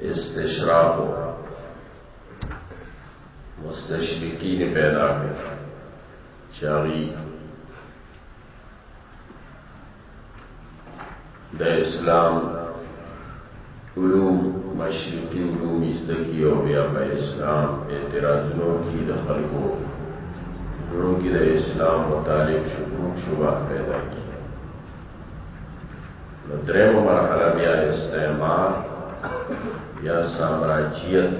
استشراق مستشرقین پیدا کړ چې هغوی د اسلام علوم مشرقي علوم ایسته کی او بیا په اسلام اعتراضونو کې د خلکو زړو کې د اسلام متعلق شکوک شبهات پیدا کی نو درېمه مرحله بیا استعمار یا سامراجیت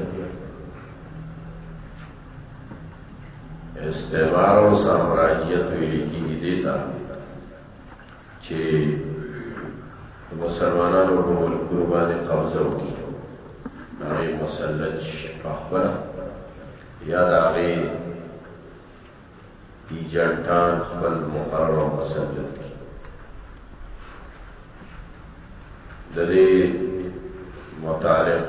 استعمار او سامراجیت ویل کېږي دې ته چې مسلمانانو په ملکونو باندې قبضه وکړي هغې مسلط شي په خپله یا د هغې ایجنټان خپل مقرر او مسلط کړي د دې متعلق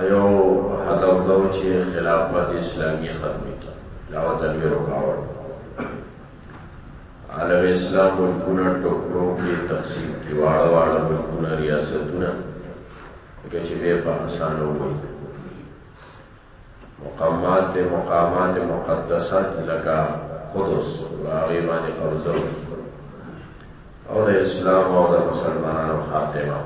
ایو هدف دا و چې خلافت اسلامي ختم کړي دا و د لوی رکاوټ عالم اسلام ملکونه ټوکرو کې تقسیم کې واړه واړه ملکونه ریاستونه چې به په اسانه وایي مقامات مقامات مقدسات لکه قدس هغه باندې قبضه او د اسلام او د مسلمانانو خاتمه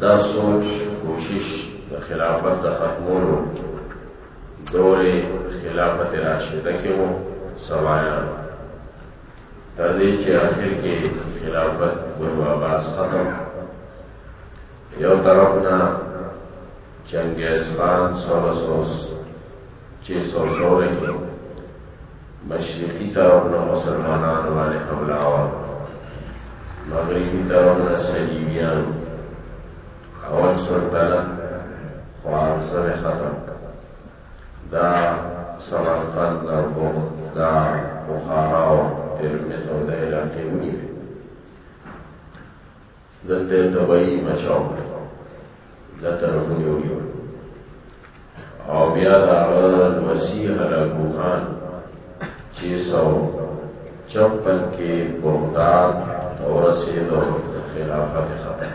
دا سوچ کوشش د خلافت د ختمولو دور خلافت راشده کې وو سوایا تر دې چې اخر کې خلافت بنو عباس ختم یو طرف نه چنگیز خان سوله سوز چه سو شوره کی مشرقی طرف نه مسلمانان باندې حمله وا مغربی طرف نه صلیبیان اول سلطنت خوارزم ختم دا سمرقند دا بغد دا بخارا و ترمز و دا علاقه ونیوی دلته یې تبعي مچاو کړه دا طرفونه یې ونیول او بیا د هغه لمسي هلاکو خان چې سو چپن کې بغداد ته ورسېدو خلافت ختم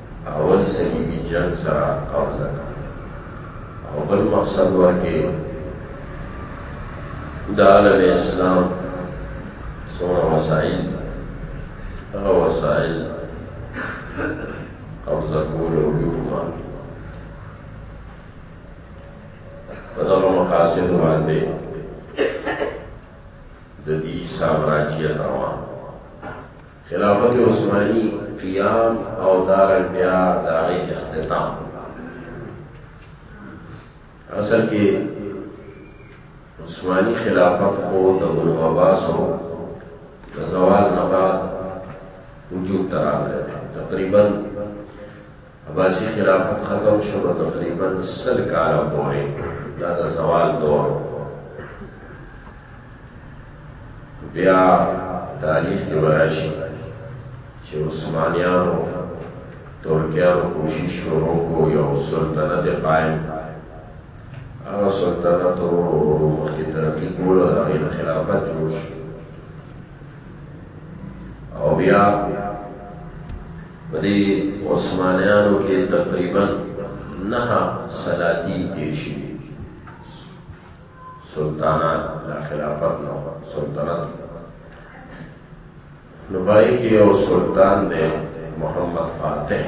اول صلیبي جنګ سره قبضه کړه او بل مقصد ورکې دال علیه السلام څومره وسایل هغه وسایل قبضه کول او یوما په دغه مقاصد باندې د دې سامراجیت روان خلافت عثماني قیام او دارن بیا داغه اختتام اصل کې عثماني خلافت خو د ابو عباس او د زوال نه بعد وجود تراغله تقریبا عباسي خلافت ختم شو نو تقریبا سل کاله پورې دا د زوال دور بیا تاریخ کې وراشي چې عثمانیانو ترکیانو کوشش شروع کو یو سلطنت قائم هغه سلطنت ورو مخکې ترقي کول او هغې نه خلافت جوړ شو او بیا په دې عثمانیانو کې تقریبا نه سلاطین تیر شي سلطانات لا خلافت نو سلطنت نو پای کې یو سلطان دی محمد فاتح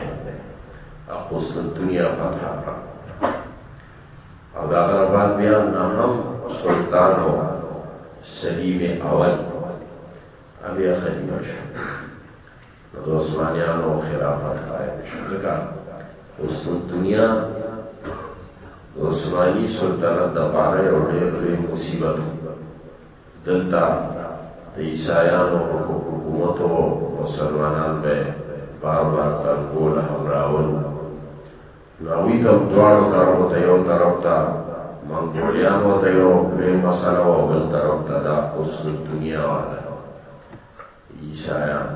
اقو سلطنیا فتح کړ او دا غره بعد بیا نه هم سلطان و سلیم اول ابیا خلیفه شو د عثمانیانو خلافت قائم شو ځکه اوس دنیا د عثماني سلطنت د پاره یو ډېر لوی مصیبت دلته د عیسایانو په حکومت او مسلمانان به بار بار تنګول همراول نوی ته دواړو طرف ته یو طرف ته منګولیان وته یو لوی مسله او بل طرف ته دا اوس دنیا والا عیسایان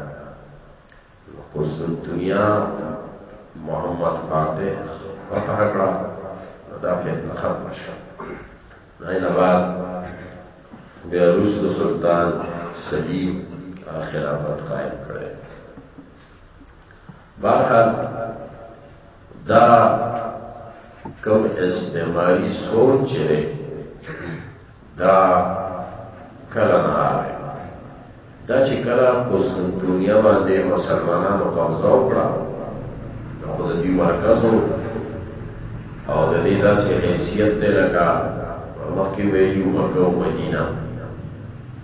اوس د دنیا محمد فاتح فتح کړه دا فتنه ختم شو نه بعد بیا روس سلطان سلیم خلافت قائم کړي بهرحال دا کوم استعماری سوچ دی دا کله نه راغی دا چې کله قسطنطنیه باندې مسلمانانو قبضه وکړه نو د دې مرکز او د دې داسې حیثیت دی لکه مخکې ویلي مکه او مدینه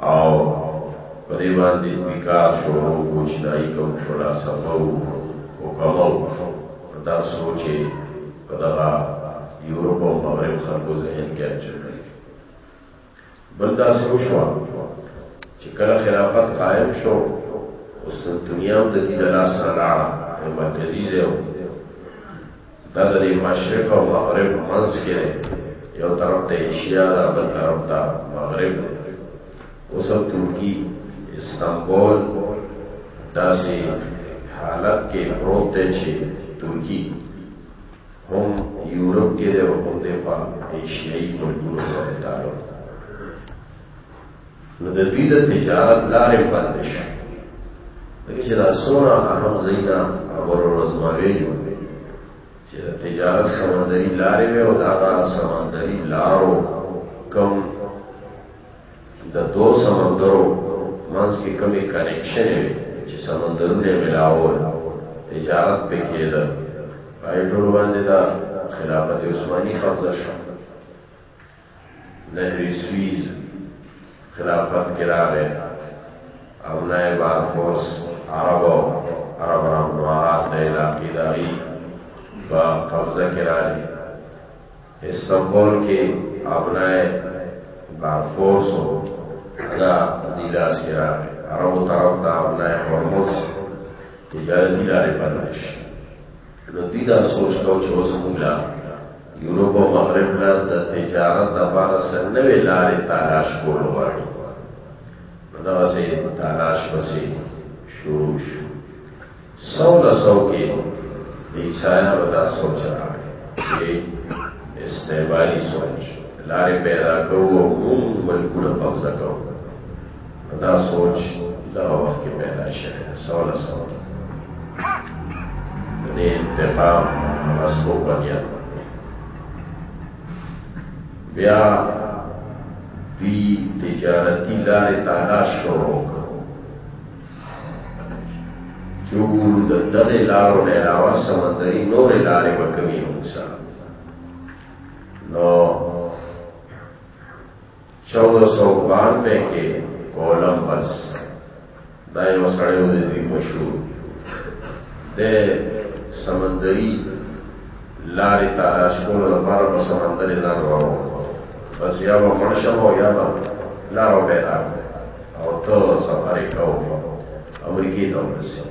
او په دې باندې نکاح شروع کو چې دای کوم شولا سفر او کومو دا سوچ په دغه یورپ او مغرب خلکو ذهن کې اچول بل دا سوچ وا چې کله خلافت قائم شو اوس دنیا د دې لاس نه لاړه مرکزي ځای دا د مشرق او مغرب منځ کې دی یو طرف ته ایشیا دا بل طرف ته مغرب اوس هم ترکی استانبول داسې حالت کې پروت دی چې ترکی هم یورپ کې دی او هم د ایشیایي ملکونو سره تعلق نو د دوی د تجارت لارې بندې شوې ځکه چې دا څومره اهم ځایونه خبرو ورځ ما ویلي وو چې د تجارت سمندري لارې وې او د هغه سمندري لارو کوم د دو سمندرو منځ کې کومې کنیکشن وي چې سمندرونه یې ملاول تجارت پې کېده پای ټول باندې دا خلافت عثماني قبضه شوه نهري سویز خلافت کې راغی او نایب ارفورس عرب او عرب رمضانات د علاقې داغي په قبضه کې راغی استنبول کې ابنای بارفورس او دا دیلاس کې راغی عربو طرف ته ابنای هرمز تجارتي لارې بندې شي نو دوی دا سوچ کو چې اوس موږ یورپ او مغرب له د تجارت د پاره سر نوې لارې تلاش کول غواړي نو دا سه تلاش پسې شروع شو سو له سو کې عیسایانو دا سوچ راغی چې استعماري سوچ لارې پیدا کوو او موږ بلکل قبضه کوو دا سوچ دغه وخت کې پیدا شوی دی سوله سوله د دې انتقام هغه څو بنیاد بیا دوی تجارتي لارې تلاش شروع کړ چې وګورو د دغې لارو نه علاوه سمندري نورې لارې به کوي موږ سره نو چودہ سو بانوے کې کولمبس دا یو سړی و دی مشهور د سمندري لارې تلاش کولو لپاره په سمندر ځان راو بس یا به مړ شم او یا به لارو پیدا او ته سفر کوو امریکې ته ورسېږي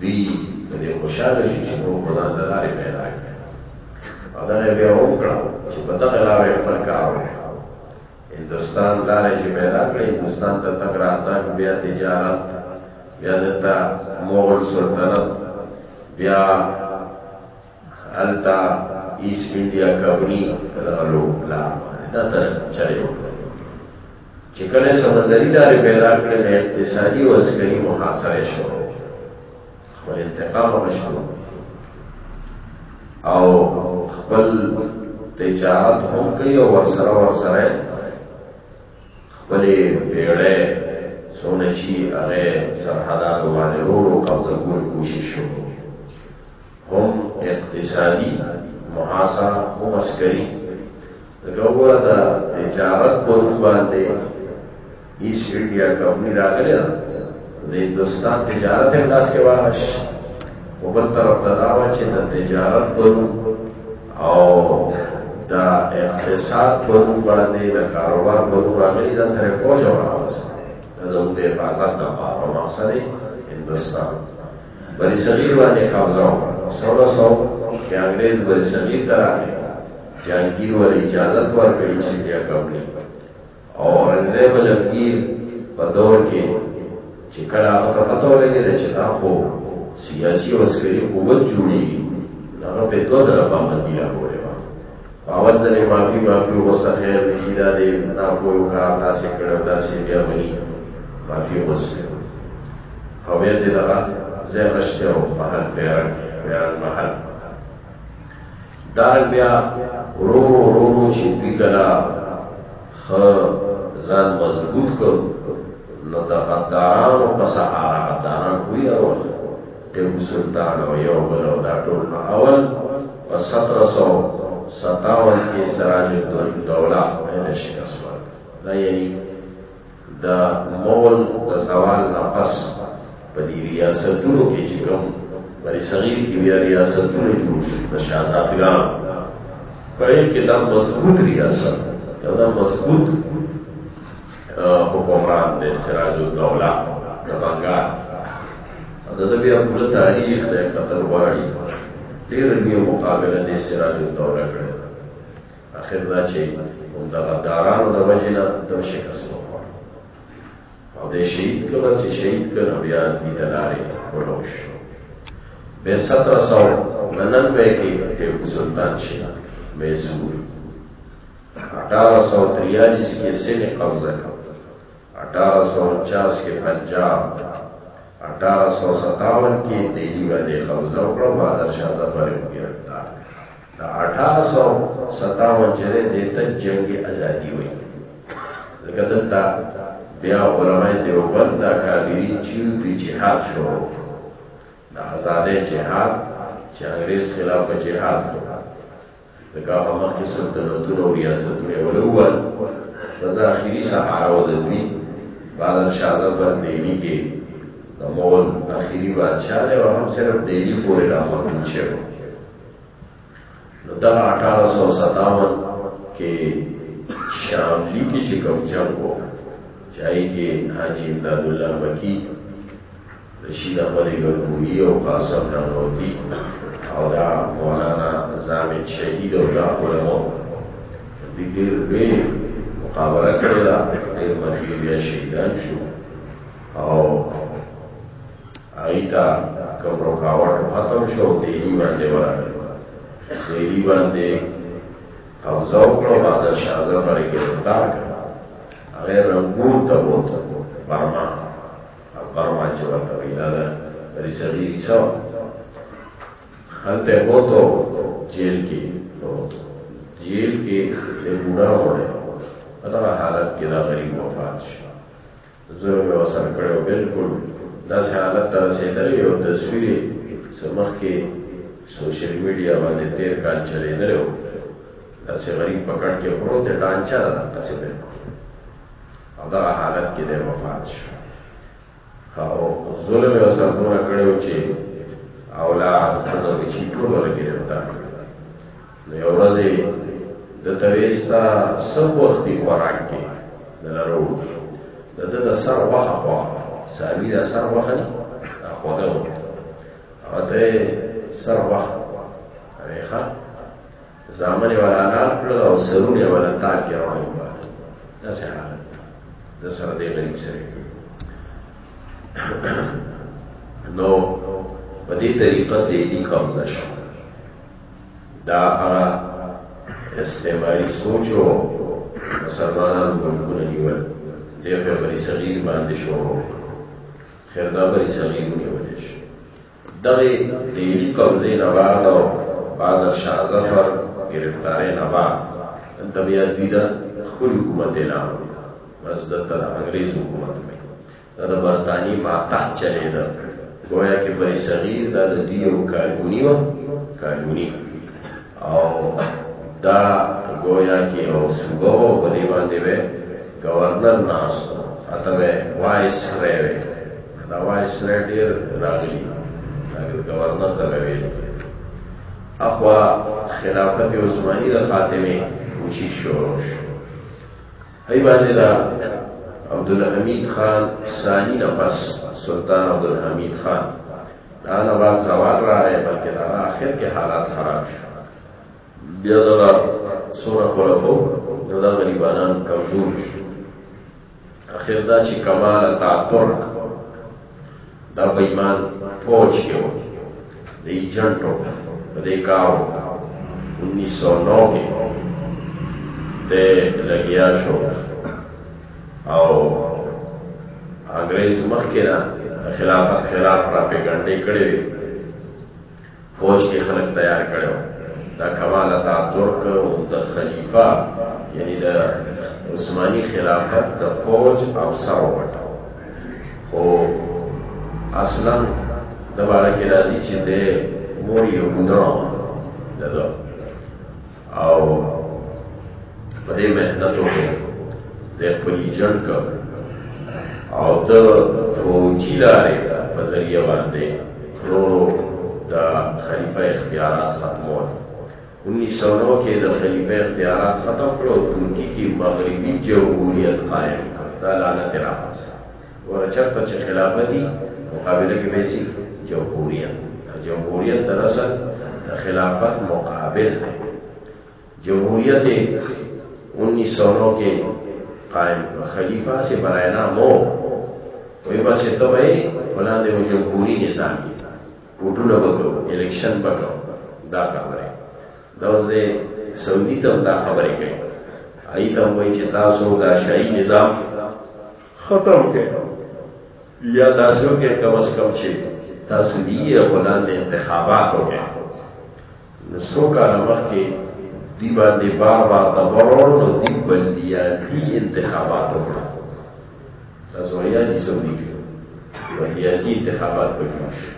دی په دې خوشاله شي چې نور خدای ته لارې پیدا کړي او دا بیا وکړه چې په دغه لارې خپل کار وکړي هندستان لارې چې پیدا کړې هندستان ته تک راتګ بیا تجارت بیا دلته مغل سلطنت بیا هلته ایس انډیا کمپنی دغه لو پلان دا تر چاري وکړه چې کله سمندري لارې پیدا کړې نه اقتصادي او عسکري محاصره شو خپل انتقام وشو او خپل تجارت هم کوي او ورسره ورسره خپل بیړې سونه چی هغه سرحدات باندې ورو قبضه کول کوشش وکړي هم اقتصادي محاصره هم عسکري دغه د تجارت په نوم باندې ایس انډیا کمپنی راغلی ده د هندستان تجارت هم لاس کې واغش او بل طرف ته دا و چې د تجارت په نوم او د اقتصاد په نوم باندې د کاروبار په نوم راغلی ځان سره پوجا وراوس دا زموږ د حفاظت لپاره مقصد هندستان بری صغیر باندې قبضه وکړه سوله سو چې انګريز بری صغیر ته راغی جهانګیر ول اجازه ورکړي چې بیا کوي او اورنګزیب جهانګیر په دور کې چې کله هغه ته پته ولګېده چې دا خو سیاسي او عسکري قوت جوړېږي هغه په دوه زره پابندي راغلی وه په اول ځل یې معافي معافي وغوښته خیر دی چې دا دی دا پوه کار داسې کړی او داسې بیا مني معافي وغوښته هویت یې دغه ځای غش دی او محل پیرنګ پیرنګ محل دارنګ بیا ورو ورو ورو چې دوی کله ښه ځان مضبوط کړ نو د غدارانو په سهارا غداران کوی اول ټیپو سلطان او یو بل او دا ټول نو اول په ستره سو ستاون کې سراج الدوله نه شکست ورکړ دا یعنی د مول د زوال نه پس په دې ریاستونو کې چې کوم بری صغیر کې بیا ریاستونه جوړ شو د شاهزادګان په یو کې دا مضبوط ریاست دا مضبوط حکمران دی سراج الدوله د بنګال دا د بیا پوره تاریخ د قتل غواړي ډېر نیو مقابله د سراج الدوله کړې اخر دا چې همدغه دارانو د وجې نه دم شکست وخوړ او د شهید کله چې شهید کړه بیا دې د لارې ورو شو بیا ستره سو نننوے کې ټیپو سلطان شي میسور اٹھارہ سو تریالیس کې سن قبضه کړ اٹھارہ سو انچاس کې پنجاب اٹھارہ سو ستاون کې دلی باندې قبضه وکړه بادر شاه ظفر یې ګرفتار د اټاره سوه او ستاون چیرې دې ته جنګ ازادي وایي ځکه دلته بیا علماء دیوبند د اکابرین چیرې په جهاد شروع د آزادې جهاد چې انګريز خلاف په جهاد کو ځکه هغه مخکې سلطنتونه او ریاستونه ولول د اخیری سهارا و دوی بعد شاهزاد بر دیوی کې د مول اخیری بادشاہ له هم صرف دیوی پورې راغلی شوی نو دا 1857 کې شاملی کې چې کوم جنگ وو چاہے کې حاجی امداد الله مکی رشید احمد ګرګوی او قاسم نانوتی او دا مولانا زامن شهید او دا علماء دې ډېر به مقابله کړې ده ډېر مزید شهیدان شو او هغوی ته کوم رکاوټ ختم شو او دهلي باندې ورغلل دهلي باندې قبضه وکړه او بهادر شاه زر باندې ګرفتار کړ هغه رنګور ته بوته برما برما چې ورته وایي دا ده سړي سړي څه وه هلته بوته جیل کې بوته جیل کې د بوډا وړی په دغه حالت کې دا غریب وفات شو ظلم یې ورسره کړی و بلکل داسې حالت ته رسېدلی یو تصویر یې څه مخکې سوشل میډیا باندې تېر کال چلېدلی و داسې غریب په کټ کې پروت دی ډانچه ده دقسې بلکل او دغه حالت کې دی وفات شو او ظلم یې ورسره دومره کړی و چې اولاد ښځه بچي ټول ورګرفتار کړي نو یو ورځ د تویستا سب وختي خوراک کې د لرو د د د سر وخه خوا ساوی د سر وخه نه خوګه و او ته سر وخه هغه ښه زامن ولا نار کړ او سرونه ولا تا کې روان و دا څه حالت د سر دې غریب سره نو په دې طریقه دې دي قبضه شو دا هغه استعماري سوچ و مسلمانان ملکونه نیول دې په بری صغیر باندې شو خیر دا بری صغیر نیول شي دغه دلی قبضه نه بعد او بعد شاه ظفر گرفتاری نه بعد د بیا دوی د خپل حکومت اعلان بس دلته د انګریز حکومت دا د برتانی ماتح چلې ده گویا کې بری صغیر دا د دی او کالونی و کالونی او دا گویا کې او صوبه و په دی باندې وې گورنر ناس اته وې وایس رې وې دا وایس رې ډیر راغلی دا گورنر ته ویل اخوا خلافت عثماني د خاتمه کوشش شروع شو هی باندې دا عبدالحمید خان ثانی نه پس سلطان عبدالحمید خان دا نه بعد زوال راغی بلکې دا آخر کې حالات خراب شو بیا دا سوره خلفو دا غریبانان کمزور شو اخر دا چې کمال تعطر دا په ایمان فوج کې و د ایجنټو په دې کار و 1909 کې ته لګیا شو او انګريز مخکې نه خلافت خلاف پراپګاندا کړې وي فوج کې خلک تیار کړو دا کمال تاتورک او د خلیفہ یعنی د عثماني خلافت د فوج او سر وټو او اصلا د بارکه راځي چې د مور یو ګناه ده او په دې مهنتو کې د خپل جنګ او د فوجي لارې په ذریعه باندې ورو د خلیفہ اختیارات ختمول 1909 کې د خلیفہ اختیارات ختم کړو ترکی کې مغربي جمهوریت قائم کړ دا لعنت راځي ور چرته چې خلافت دي مقابله کې به سي جمهوریت جمهوریت دراصل د خلافت مقابل دی جمهوریت 1909 کې قائم خلیفہ سے برائے نام ہو وہی بات سے تو بھائی فلاں دے وہ جمہوری نظام ہے ووټونه وکړو الیکشن وکړو دا خبره دا اوس دې سعودي ته دا خبره کوي ایته وایي چې تاسو دا شای نظام ختم کې یا داسې کې کم از کم چې تاسو دی غلان د انتخابات وکړي نو څو کاله مخکې دی باندې بار بار د ورور نو دی بلدیاتی انتخابات وکړه تاسو یا دي څو دي بلدیاتی انتخابات وکړي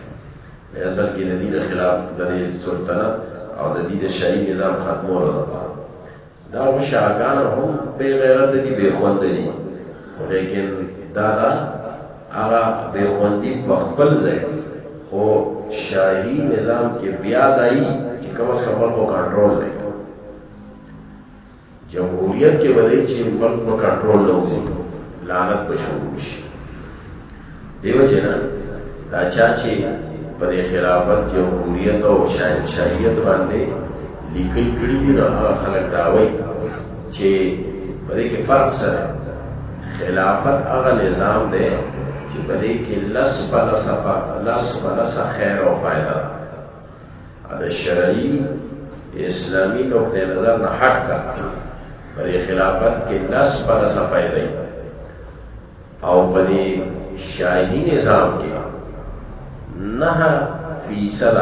اصل کې د دې خلاف د سلطنت او د دې شرعي نظام ختمولو لپاره دا شاګان هم بے غیرت دي بے خوند دي لیکن دا دا هغه بے خوندي په خپل ځای خو شاهي نظام کې بیا دای چې کوم څه خپل کو کنټرول دی جمهوریت کې ولې چې ملک په کنټرول نه وځي لعنت بشو شي دیو جنا دا چا چې په دې خلافت جمهوریت او شاهنشاهیت باندې لیکل کړي دي نو هغه خلک دا وایي چې په دې کې فرق سره خلافت هغه نظام دی چې په دې کې لس په لس په لس په لس خیر او فائدہ ده شرعي اسلامي نقطه نظر نه هټ کا په خلافت کې لس په لس فائدې او په دې شاهي نظام کې نه فیصد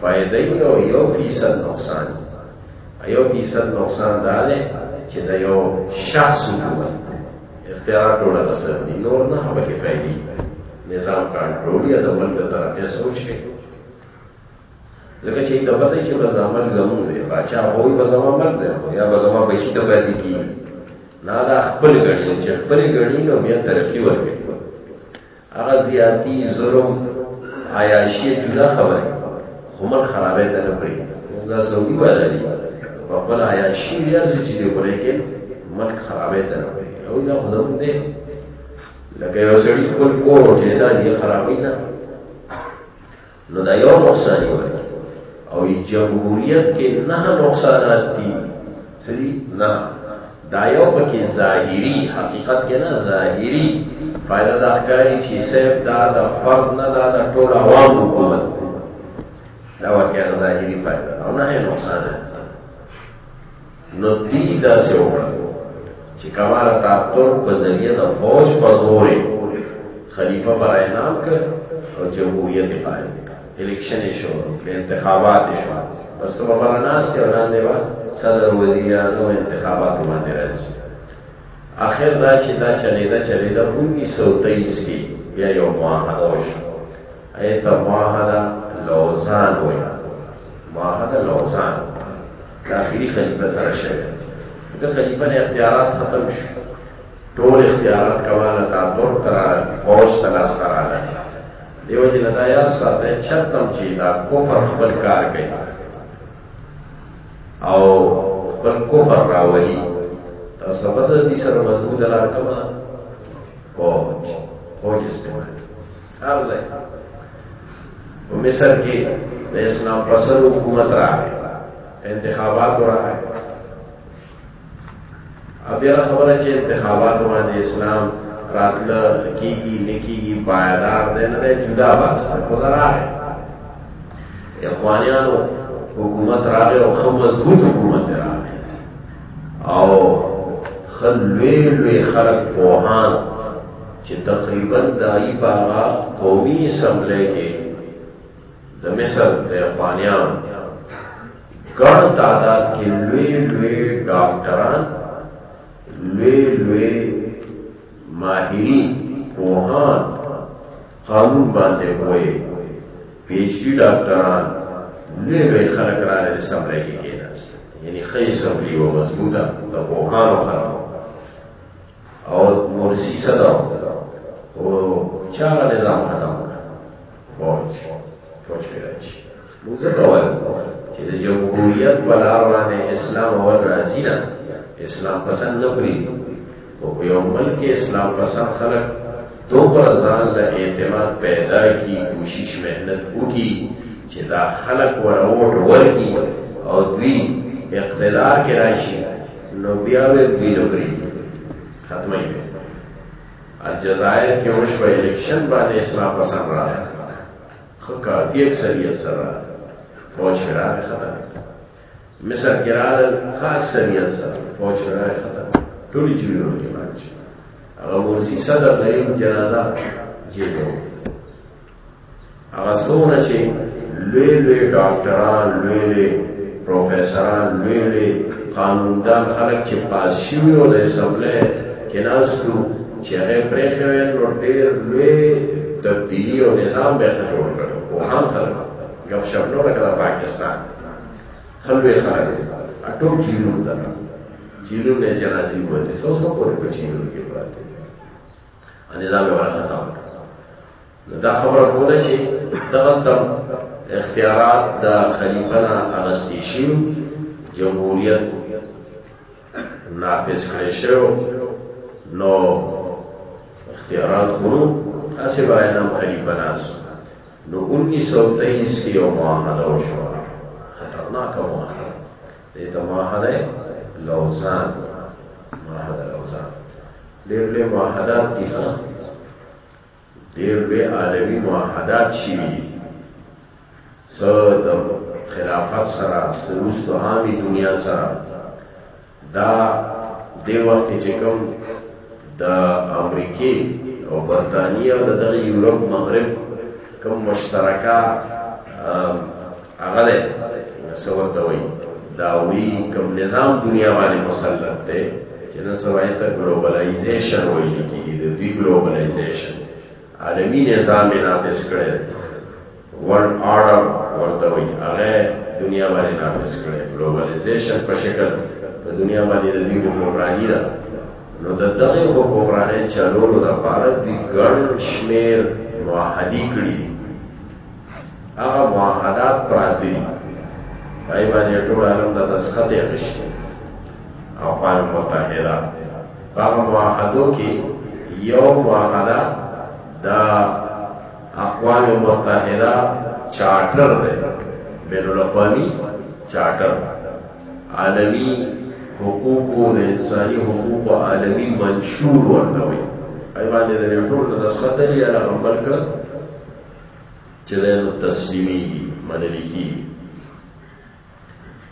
فائدې او یو فیصد نقصان یو فیصد نقصان دا دی چې دا یو شخص وګوري اختیار ټول غسر دي نور نه هغه کې فائدې نظام کنټرول یا د بل ترقه سوچ کې ځکه چې دا پته چې به زمل زمون دی باچا هوی به زما مل دی او یا به زما پیسې ته باندې کی نه دا خپل غړي چې خپل غړي نو بیا ترقی ورکړي هغه زیاتی ظلم عیاشی جدا خبره همر خرابې ته نه پری دا سعودي وایي په خپل عیاشی بیا چې دې ورې کې ملک خرابې ته نه پری او دا زمون دی لکه یو سړي خپل کور چې دا یې خرابې نه نو دا یو نقصان یې ورکړي او جمهوریت کې نه نقصانات دي سری نه دا یو پکې ظاهری حقیقت کې نه ظاهری فائدہ دا ښکاری چې صرف دا د فرد نه دا د ټول عوام حکومت دا ورکه ظاهری فائدہ او نه نقصان نو دی دا سه وکړه چې کمال تاکور په ذریعہ د فوج په زور خلیفہ پر اعلان کړ او جمهوریت قائم الیکشن شو کړ انتخابات شو بس په برناس کې وړاندې وا صدر وزیر اعظم انتخابات باندې راځي اخر دا چې دا چلیدا چلیدا 1923 کې بیا یو معاهده وشو ایت معاهد لوزان وای معاهد لوزان کافری خلیفه سره شوی دا خلیفه نه اختیارات ختم شو ټول اختیارات کواله تا تور تر فوج تلاش کراله دیو جن دا یا ساته چتم چی دا کفر خپل کار کوي او خپل کفر راولي تاسو په دې سره مضبوط لار کومه فوج فوج استعمال هر ځای په مصر کې د اسلام پسند حکومت راغی انتخابات راغی بیا خبره چې انتخابات باندې اسلام راتله کیږي نکیږي پایدار دی نه دی جدا باس دی خو زه راغی اخوانیانو حکومت راغی او ښه مضبوط حکومت راغی او ښه لوی لوی خلک پوهان چې تقریبا دایي په هغه قومي اسمبلۍ کې د مصر د افغانیان ګڼ تعداد کې لوی لوی ډاکټران لوی لوی ماهرین پوهان قانون باندې وایي پی ایچ ډي ډاکټران لوی لوی خلک راغلي اسمبلۍ کې کېناست یعنی خې اسمبلۍ و مضبوطه د پوهانو خلکو او مرسی صدا او چا نظام ختم کړ فوج فوج پیراج موږ ډول چې د جمهوریت په لار باندې اسلام او راځي نه اسلام پسند نه پری او په یو ملک اسلام پسند خلک دوباره ځان له اعتماد پیدا کی کوشش مهنت وکي چې دا خلک ورور ورکی او دوی اقتدار کې راشي نو بیا به بیلوګری ختمه وي الجزائر کې وشو الیکشن باندې اسلام پسند را خو کافي اکثریت سره فوج را ختم مصر کې را خا اکثریت سره فوج را ختم ټول جوړو کې باندې هغه ورسی صدر نه جنازه جیلو هغه څومره چې لوی لوی ډاکټران لوی لوی پروفیسوران لوی لوی قانوندان خلک چې پاس شوي او د اسمبلۍ کې ناستو چې هغه پرې شوی نو ډېر لوی تبدیلی او نظام به جوړ کړ او هم خلک غب شپ نو لکه پاکستان خلوی خلک اټول جیلون ته جیلون نه جنازي وته سو سو پورې په جیلون کې پراته نظام یې ورخطا نو دا خبره کوله چې دغلته اختیارات د خلیفه نه اغستې شي جمهوریت نافذ کړی شو نو اختیارات خو اسې برای نام خلیفه ناس نو 1923 کې یو معاهده وشو خطرناک معاهده دې ته معاهده لوزان معاهده ډیر لوی معاهدات دي ها ډیر لوی عالمی معاهدات شي سود خلافت سره سروس تو عامي دنیا سره دا دی وخت چې کوم د امریکای او برتانیې او د دغه یورپ مغرب کوم مشترکه هغه ده سور ته وای دا وی کوم نظام دنیا باندې مسلط دی چې نن سبا ته ګلوبلایزیشن وایي کیږي د دوی ګلوبلایزیشن عالمی نظام یې نافذ کړی ورلد آرډر ورته وایي هغه دنیا باندې نافذ کړی ګلوبلایزیشن په شکل په دنیا باندې د دوی حکمرانی ده نو د دغه حکمرانی چلولو لپاره دوی ګڼ شمېر معاهدې کړي هغه معاهدات پراتی دي پای باندې ټول عالم د دسخط یې غشي او پای متحده هغه معاهدو کې یو معاهده د اقوام متحده چارټر دی بین الاقوامی چارټر عالمی حقوق او انساني حقوق عالمی منشور ورته وي ایوانه د ټول د دسخط لري هغه عمل کړ چې دا نو تسلیمي منل کی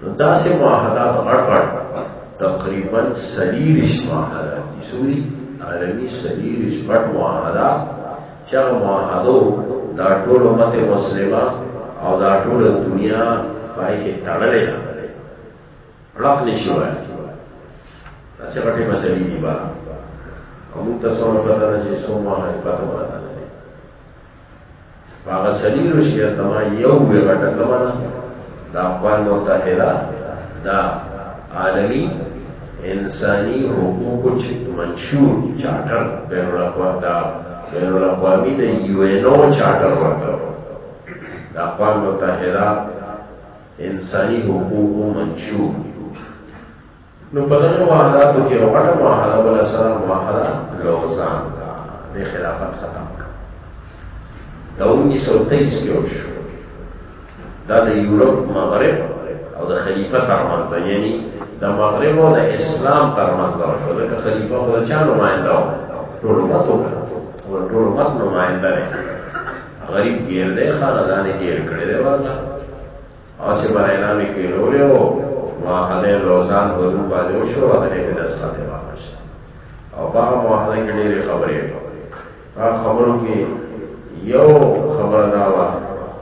نو دا سه معاهدات اړپړ تقریبا سلیل معاهدات دي سوري عالمي سلیل شپږ معاهدات چې هغه معاهدو دا ټول امت مسلمه او دا ټول دنیا پای کې تړلې ده رق نشي وایي دا څه غټي مسلې دي بارا او موږ تاسو نه پته نه چې څو معاهده پته ورته هغه سلیل شي ته ما یو وی غټه کمه د اقوام متحده دا عالمی انسانی حقوق چې منشور چارټر بین الاقوام دا بین الاقوامی د یو ان او چارټر ورکړ د اقوام متحده انسانی حقوق منشور نو په دغه معاهداتو کې یو غټه معاهده ولا سره معاهده لوزان دا د خلافت ختم کړ دا 1923 کې وشو دا د یورپ مغرب او د خلیفه ترمنځ یعنی د مغرب او د اسلام ترمنځ وشو ځکه خلیفه خو د چا نماینده و ټول امت و ټول امت نماینده دی غریب ګیر دی خاندان یې ګیر کړی دی والله اسې باندې نامې کې لورې وو معاهده لوزان ورو باندې وشو هغه دې په داس باندې واپسته او په هغه معاهده کې ډېرې خبرې هغه خبرو کې یو خبره دا و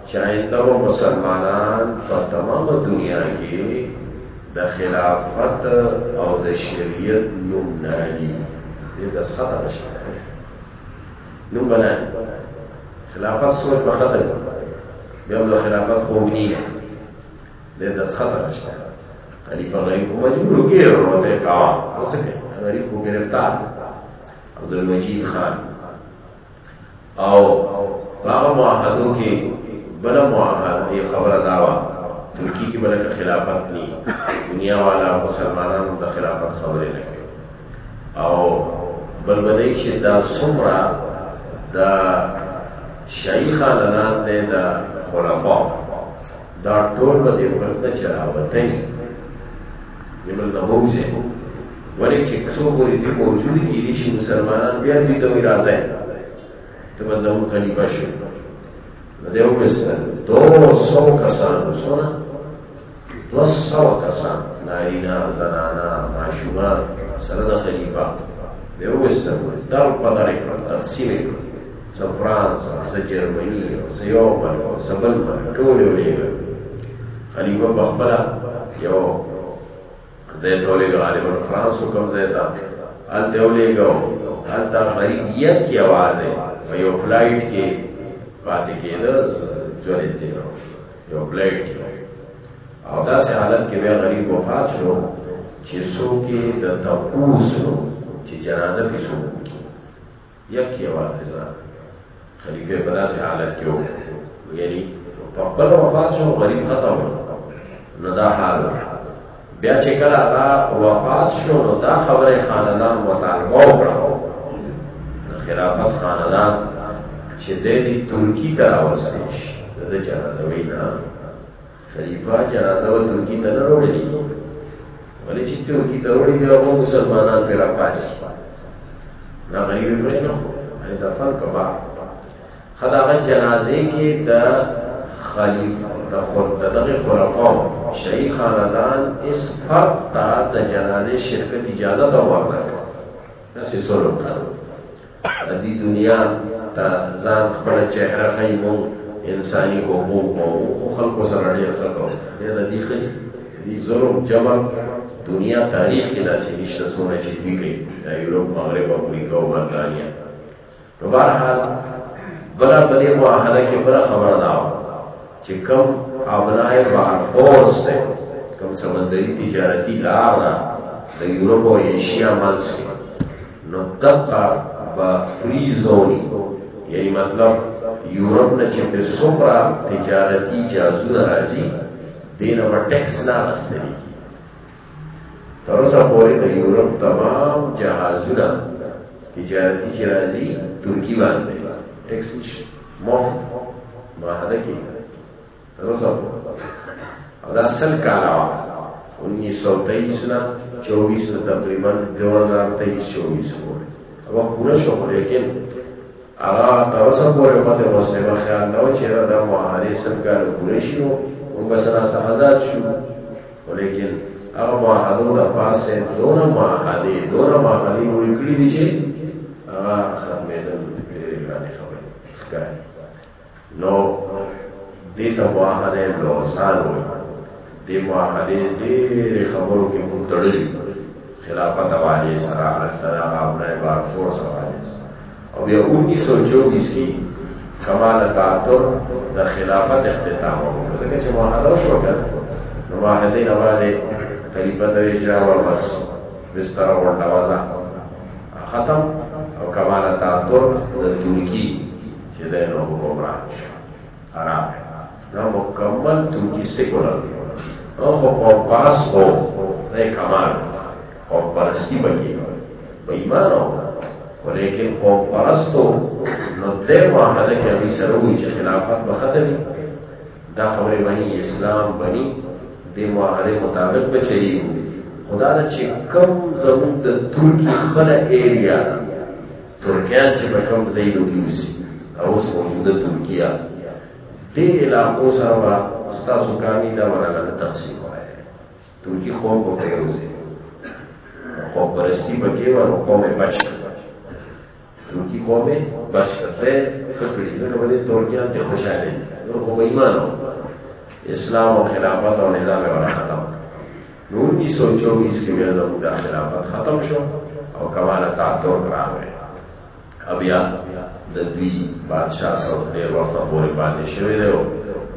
چې آینده مسلمانان په تمامه دنیا کې د خلافت او د شریعت نوم نه دي د داس خطر شي نوم بنائیں خلافت سوچ پر ختم بیا د خلافت قومنی نه د دسخط نشته خلیفہ غریب کو مجبور کی روته کاوا اوس کې غریب کو گرفتار عبد المجید خان او هغه معاهدو کې بل معاهده یې خبره داوا ترکی کې بلکې خلافت نه دنیا والا مسلمانانو د خلافت خبره نه او بل بدای چې دا څومره د شیعي خاندان دی د خلفا دا ټول به د یو بل نه چې راوتئ د بل نه ووځئ ولې چې څو پورې دې موجود کېدي چې مسلمانان بیا دوی ته وایي راځئ ته به زموږ خلیفه شئ د یو مثال دوه سو کسانو سره دوه سو کسان نارینا زنانا ماشومان سره د خلیفه د یو مثال در په در کړ تقسیم کړ څه فرانس څه جرمني څه یو بل څه بل ټول یو دی خلیفه په خپل یو دې ته ولې غالبا فرانس کوم ځای ته ان ته ولې ګو ان ته غریب یې کی आवाज ہے په یو فلایټ کې پاتې کېده جوړې ته یو فلایټ کې او دا سه حالت کې بیا غریب وفات شو چې څوک د تپوس چې جنازه کې څوک یک یوازې ځان خلیفه په داسې حالت کې و یعنی په خپل وفات شو غریب ختم نو دا حال بیا چې کله هغه وفات شو نو دا خبره خاندان مطالبه وکړه خلافت خاندان چې د ترکی ته راوستل شي د جنازوي نه خلیفہ جنازه و ترکی ته نه وړي ولې چې ترکی ته وړي بیا هغه مسلمانان پیرا پاسي نه غریب پرې نه هي دفن کبا خداغه جنازه کې د خلیفہ د خود دغه خلفاو شیعی خاندان اس فرد تا د جنازه شرکت اجازه ته ورنه دا سې سره کړو دی دنیا ته ځان خپل چهره خی مو انساني حقوق مو خو خلکو سره ډېر ښه کوو ډېر د دې ښه دي ظلم جبر دنیا تاریخ کې داسې نشته څونه چې دوی کوي د یورپ مغرب امریکا او برتانیا نو بهرحال بلا په دې معاهده کې بلا خبره دا وه چې کوم ابنای بار فورس دی کوم سمندري تجارتي لار ده د یورپ او ایشیا منځ کې نو دقا با فری زونی یعنی مطلب یورپ نه چې په سمرا تجارتی جازو راځي دینه په ټیکس نه غستې تر اوسه پورې د یورپ تمام جهازونه تجارتی چې راځي ترکی باندې ټیکس مفت معاهده کیږي رسو او دا سل کالا وا انیس سو تیئیس نا چوبیس نا تقریبا دو ہزار تیئیس چوبیس پورے سبق پورا شو لیکن هغه تر اوسه پورې ماته مسلمه خیال نه و چې را د معاهدې سل کال پوره شي نو موږ به سره آزاد شو ولیکن هغه معاهدو د پاسه دونه معاهدې دونه معاهدې وکړي دي چې هغه ختمېدل دې باندې خبرې ښکاري نو دې ته معاهده لوزار وي دې معاهده ډېرې خبرو کې مونږ تړلي خلافت حوالې سره هلته د هغه ابنای بار فورس حوالې سره او بیا انیس سو چوبیس کې کمال تعطر د خلافت اختتام وکړو ځکه چې معاهده شو کړه نو معاهده نه باندې خلیفہ ته اجرا ور بس بستر ور ختم او کمال تعطر د ترکی چې دا نو حکمران شي حرام دا مکمل ترکی سیکولر دی او په قوم پرس هو دا کمال قوم پرستی بګي په ایمان او ولیکن قوم پرستو نو دې معاهده کې هغه سره وی چې خلافت به ختم دا خبره باندې اسلام باندې د معاهده مطابق به چلیږي خدا دا چې کم زموږ د ترکی خله ایریا ده ترکیان چې په کوم ځای کې اوسي او اوس موجوده ترکیه دې علاقو سره به ستاسو کاري دا ورغله د تقسیم وایي ترکی خو په پیروزي خو پرستی پکې و او قوم بچ ترکی قوم بچ کړه خکړي ځکه باندې ترکیان ته خوشاله دي نور خو ایمان اسلام او خلافت او نظام ورخلاف نو 1924 کې بیا زموږ د خلافت ختم شو او کمال تاتورک راغی بیا د دوی بادشاہ سره ډېر وخت پورې پاتې شوی دی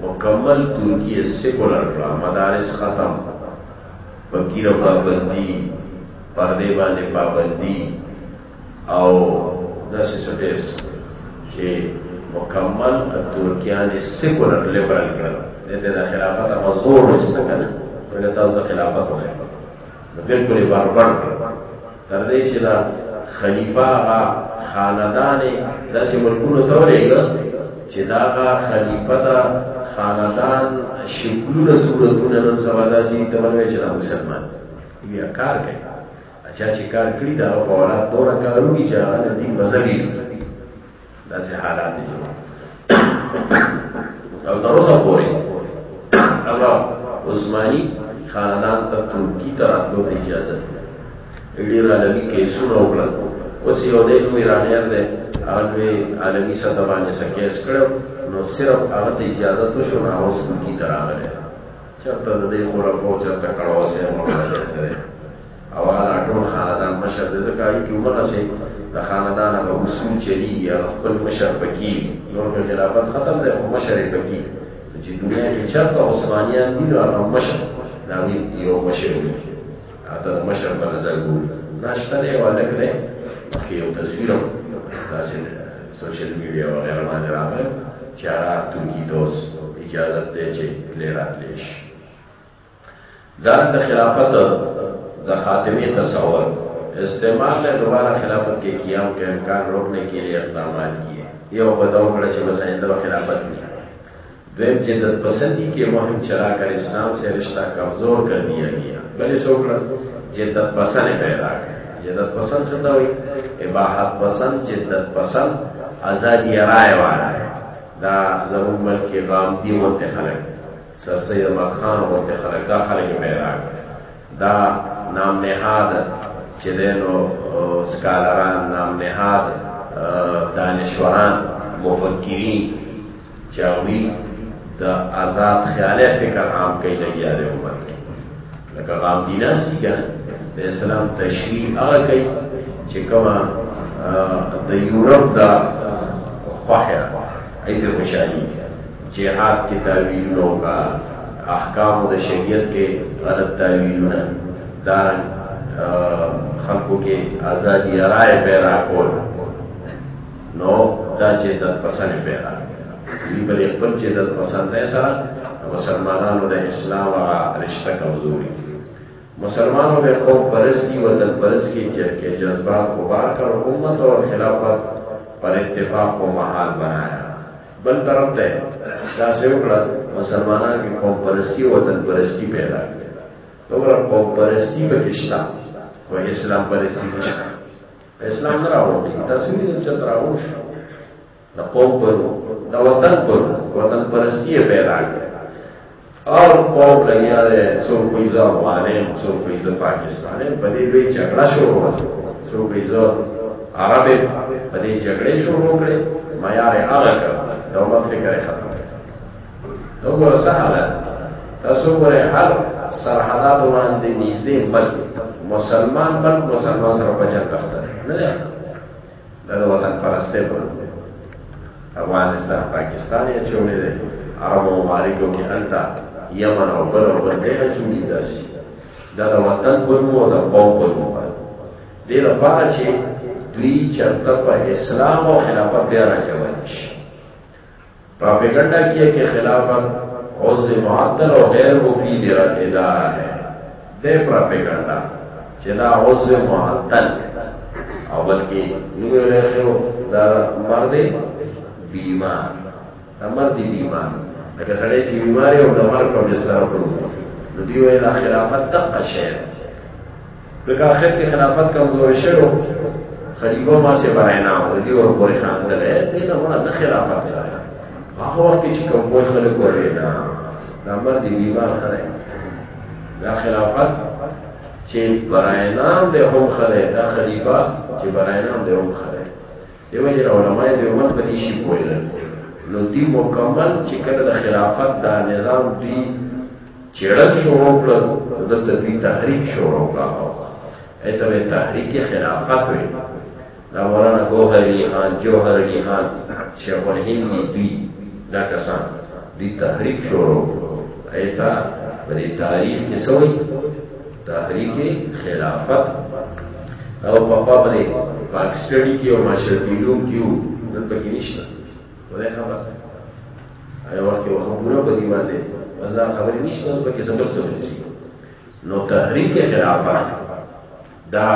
مکمل ترکیه سیکولر کړه مدارس ختم فقیر پابندی پردې باندې پابندی او داسې سټیټس چې مکمل ترکیان یې سیکولر لیبرل کړل د دې د خلافت هغه زور وسته کړل ولې تاسو د خلافت وایي نو بالکل یې بربر کړل تر دې چې دا خلیفہ هغه خاندان داسې ملکونو ته ولېږه چې دا هغه خلیفہ دا خاندان شکلونه صورتونه نن سبا داسې ته ولوي چې دا مسلمان بیا کار کوي چا چې کار کړی دا په اولاد دور کارو کې چې هغه د دین مزګي دا سه حالات دي او تر اوسه پورې هغه عثماني خاندان ته ترکی ته راتلو ته اجازه ډېر عالمي کیسونه وکړل اوس یو دی نو ایرانیان دی هغه دوی عالمي سطح باندې سکیس کړو نو صرف هغه ته اجازه تو شو نه اوس ترکی ته راغلی چرته د دې خورا پوه چرته کړو سه مو سره او هغه ټول خاندان مشر د زکایو کې عمره سي د خاندان هغه اصول چلی یا خپل مشر پکې نور په خلافت ختم دی او مشر پکې چې دنیا کې چرته عثمانیان دي نو هغه مشر دا وی یو مشر دی اته مشر په نظر ګوري ناشته دی ولک دی مخکې یو تصویر داسې سوشل میډیا وغیره باندې راغلی چې هغه ترکی دوست اجازه دی چې تلې راتلې شي دارنګ خلافت د خاتمه تصور استعمال له دوباره خلافت کې قیام کې امکان روکنے کې لري اقدامات کیه یو بدو کړه چې بس آینده خلافت نه دویم چې د پسندی کې مهم چرا کر اسلام سے رشتہ کمزور کر دیا گیا بلې څوکړه جدت پسند پیدا کړ جدت پسند څه دا وي اباحت پسند جدت پسند ازادي رائے والا دا زموږ ملک کې غام دی وته خلک سر سید احمد خان غوندې خلک دا خلک یې پیدا کړل دا نام نهاد چې دی نو سکالران نام نهاد دانشوران مفکرین چې هغوی د آزاد خیالی فکر عام کوي لګیا دی امت کې لکه غامدي ناسي که د اسلام تشریح هغه کوي چې کومه د یورپ د خوښه ایته خوشحالي جهاد کې تعویلونه وکړه احکام د شریعت کې غلط تعویلونه دا خلکو کې ازادي رائے پیدا کول نو دا چې د پسند پیدا دی په خپل چې د پسند سره مسلمانانو د اسلام او رشتہ کمزوري مسلمانوں میں قوم پرستی و دل پرستی کے جذبات کو بار کر امت اور خلافت پر اتفاق کو محال بنایا بل طرف ته دا څه وکړه مسلمانانو کې قوم پرستی او وطن پرستی پیدا کړه نو ورته قوم پرستی پکښتا او اسلام پرستی نشته اسلام نه راوړي تاسو یې چې راوړ شو د قوم پر د وطن پر وطن پرستی پیدا کړه هر قوم لګیا دی څوک وایي زه افغان یم څوک وایي زه پاکستان یم په دې لوی جګړه شروع وه څوک وایي زه عرب یم په دې جګړې شروع کړې معیار یې هغه کړ دولت فکر یې ختم کړ نو ګوره څه حالت تاسو ګورئ هر سرحداتو باندې نږدې ملک مسلمان ملک مسلمان سره په جنګ اخته دی نه دا د وطن پرستۍ په نوم دی افغانستان پاکستان یې چوړې دی عربو ممالکو کې هلته یمن او بل او بل دی نه چوړي داسې دا د وطن په نوم او د قوم په نوم دی دې لپاره چې دوی چرته په اسلام او خلافت بیا راچول شي پراپیگنڈا کیا کہ خلافت عز معطل و غیر مفید ادارہ ہے دے پراپیگنڈا چدا عز معطل او بلکہ نوے لے خیو دا مرد بیمار دا مرد بیمار لکه سړی چې بیماری او د مرګ په بستر پروت دی نو دی ویل خلافت دقه شی لکه آخر کې خلافت کمزور شلو خلیفہ ما سے برائنا ہو دی اور پورے خان ته ہے دې نه ولا نه خلافت ده هغه وخت چې کوم کوئی خلک وایي نه دا مر دی بیمار خره دا خلافت چې برائنا هم خره دا خلیفہ چې برائنا هم خره دیو جن علماء دیوبند په دې شي پوهیدل نو دی مکمل چې کله د خلافت دا نظام دی چړل شروع کړ دلته دی تحریک شروع کړ ایته به تحریک خلافت وي دا مولانا ګوهری خان جوهر علی خان شیخ الهند دی دا کسان دی تحریک شروع ایته په تاریخ کې سوی تحریک خلافت او په خوا باندې پاک سټډي کې او ماشرپیلو کې وو نن پکې نشته ولې خبر هغه وخت کې وخت پورا په دې باندې وزا خبرې نشته اوس پکې سبب سبب شي نو تحریک خلافت دا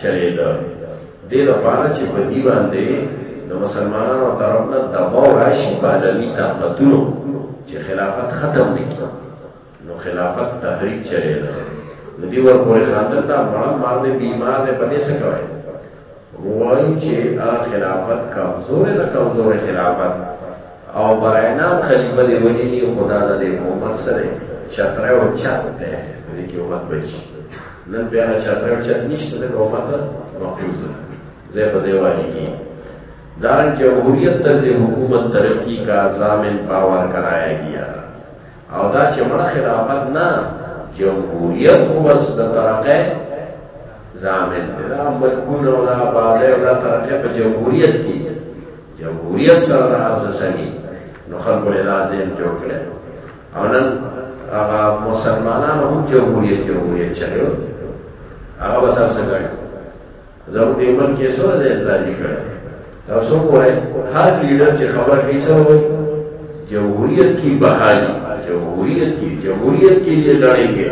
چلے دا دې لپاره چې په دې باندې د مسلمانانو طرف نه دباو راشي په عالمي طاقتونو چې خلافت ختم نکړي نو خلافت تحریک چره ده نو دی ور پورې خاندل دا مړه مار دې بیمار دې پدې څه کوي وای چې ا خلافت کمزور ده کمزور خلافت او براینا خلیفہ دی ونی نه خدا د دې امت سره چتر او چت ده دې کې امت بچي نن بیا چتر او چت نشته د امت محفوظ ده زه په ځای وایي کې دارن جمهوریت طرز حکومت ترقی کا ضامن باور کرایا گیا او دا چې مړه خلافت نه جمهوریت خو بس د ترقه ضامن دی دا ملکونه او دا آبادۍ او دا ترقه په جمهوریت کې جمهوریت سره د هر څه سمي نو خلکو یې دا ذهن جوړ کړی او نن هغه مسلمانانو هم جمهوریت جمهوریت چلو هغه به سره څه ګڼي زموږ د ایمان کې څو ځای ځای کړ تاسو وګورئ هر لیډر چې خبره کوي څه وایي جمهوریت کی بحالی جمهوریت کی جمهوریت کے لیے لڑیں گے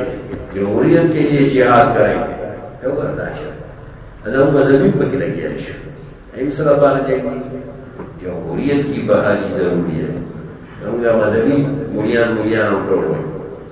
جمهوریت کے لیے جهاد کریں گے یو وردا شو ازم مذهبي پکې لګیا شو ایم سره باندې چې جمهوریت کی بحالی ضروری ہے موږ مذهبي مليان مليان ټول وایي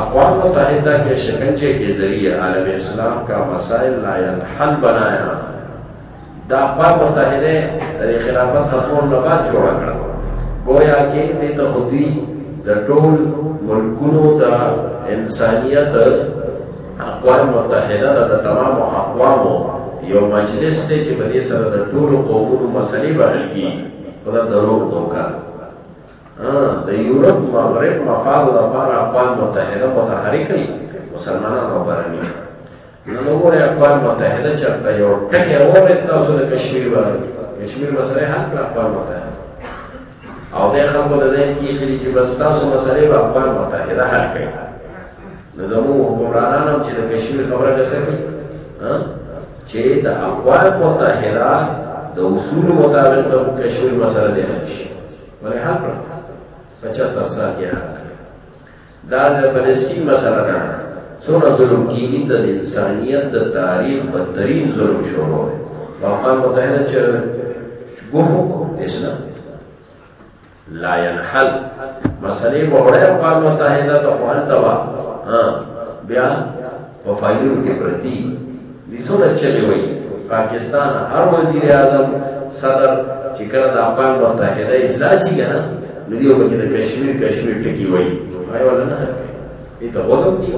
اقوام متحدہ کے شکنجے کے ذریعے عالم اسلام کا مسائل لا حل بنایا دا اقوام متحدہ دے خلافت ختم نہ بعد جوڑا کر گویا کہ دے تو خودی دا ٹول ملکونو دا انسانیت اقوام متحدہ دا, دا تمام اقوامو یو مجلس دے چې په دې سره د ټولو قومونو مسلې به حل کیږي خدا دروغ دوکا د یورپ مغرب مفاد لپاره اقوام متحده متحرک دي مسلمانان او برني نو وګوره اقوام متحده چرته یو ټکی اورې تاسو د کشمیر باندې کشمیر مسله حل کړه اقوام متحده او د خلکو د ځای کې خلی چې بس تاسو مسله به اقوام متحده حل کړي نو زمو حکمرانان هم چې د کشمیر خبره کوي چې د اقوام متحده د اصول مطابق د کشمیر مسله دی نه شي ولې حل کړ 75 سال کې دا د فلسطین مسله ده څومره ظلم کیږي د انسانیت د تاریخ بدترین ظلم شروع دی افغان متحده چې ګوفو اسلام لا ينحل مسلې وړه افغان متحده ته وانتوا ها بیا په فایلونو کې پرتی دي څونه چلې وي پاکستان هر وزیر اعظم صدر چې کله د افغان متحده اجلاسي کنه نو دیو به د کشمیر کشمیر ټکی وي هاي ولا نه هي ته وګم دی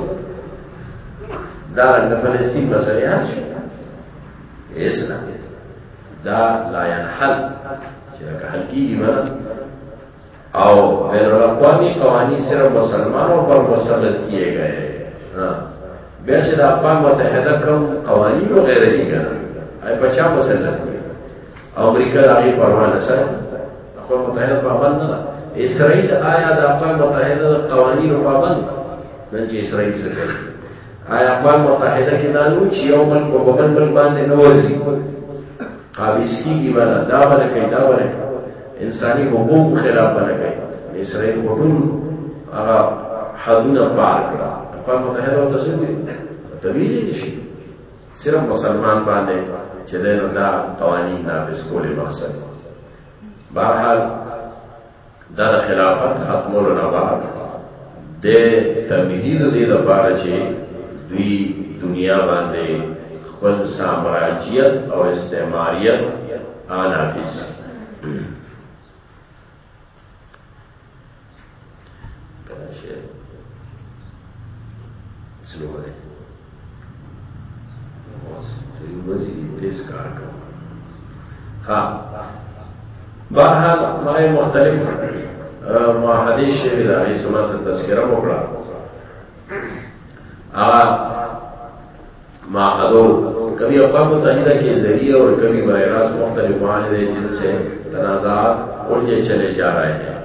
دا د فلسطین مسله هر شي اسلام دا لا ينحل چې دا حل کیږي او بین الاقوامی قوانین صرف مسلمانوں پر مسلط کیے گئے ہاں۔ بیسے دا اقوام متحدہ کم قوانین و غیر دی گنا اے پچا مسلط ہوئے امریکہ دا آگے پروان سر اقوام متحدہ پابند نہ اسرائیل آیا دا اقوام متحدہ قوانین و پابند نن چې اسرائیل څه کوي آیا اقوام متحده کې دا نو چې یو ملک په بل ملک باندې نه ورځي قابض کیږي ولا دا ولا کوي دا ولا انساني حقوق خلاف ولا کوي اسرائیل وټول هغه حدونه پار کړه په متحده او تسوی تبیل نشي صرف مسلمان باندې چې دا قوانين نافذ کولې مقصد بهرحال دا د خلافت ختمولو نه بعد د تمهید دې لپاره چې دوی دنیا باندې خپل سامراجیت او استعماریت آنافیس بهرحال ما مختلف معاهده شوی دا هیڅ ما څه تذکرہ وکړه هغه معاهدو کبھی اقوام متحدہ کے ذریعے اور کبھی براہ راست مختلف معاہدے جن سے تنازعات الجھے چلے جا رہے ہیں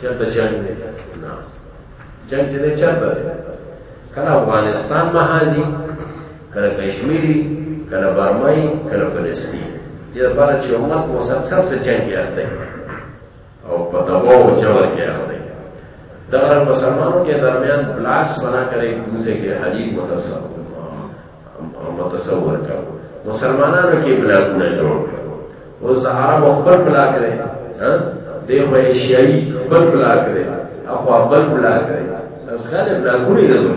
چرته جنگ دی نه جنگ چې دی چرته دی کله افغانستان محاذي کله کشمیری کله برمای کله فلسطین دې لپاره چې امت مسلسل سره جنگ کې اخته او په دباو او جبر کې اخته دغه مسلمانوں کے درمیان بلاکس بنا کر ایک دوسرے کے حلیف متصور متصور کړ مسلمانانو کې بلاکونه جوړ کړ اوس د عرب خپل بلاک دی ها د خو ایشیایي خپل بلاک دی او خپل بلاک دی تاسو خاله بلاکونه نه جوړ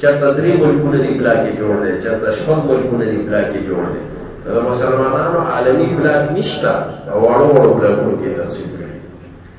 چا تدری ملکونه دی بلاک جوړ دی چا تشفق ملکونه دی بلاک جوړ دی دا مسلمانانو عالمی بلاک نشتا او وړو وړو بلاکونو کې تقسیم کړي